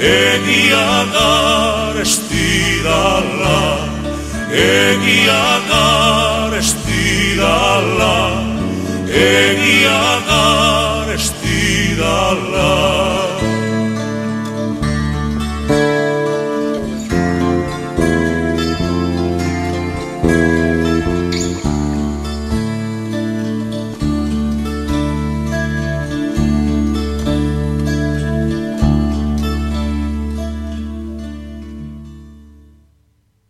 Egia garesti dala Egia garesti dala Egia garesti dala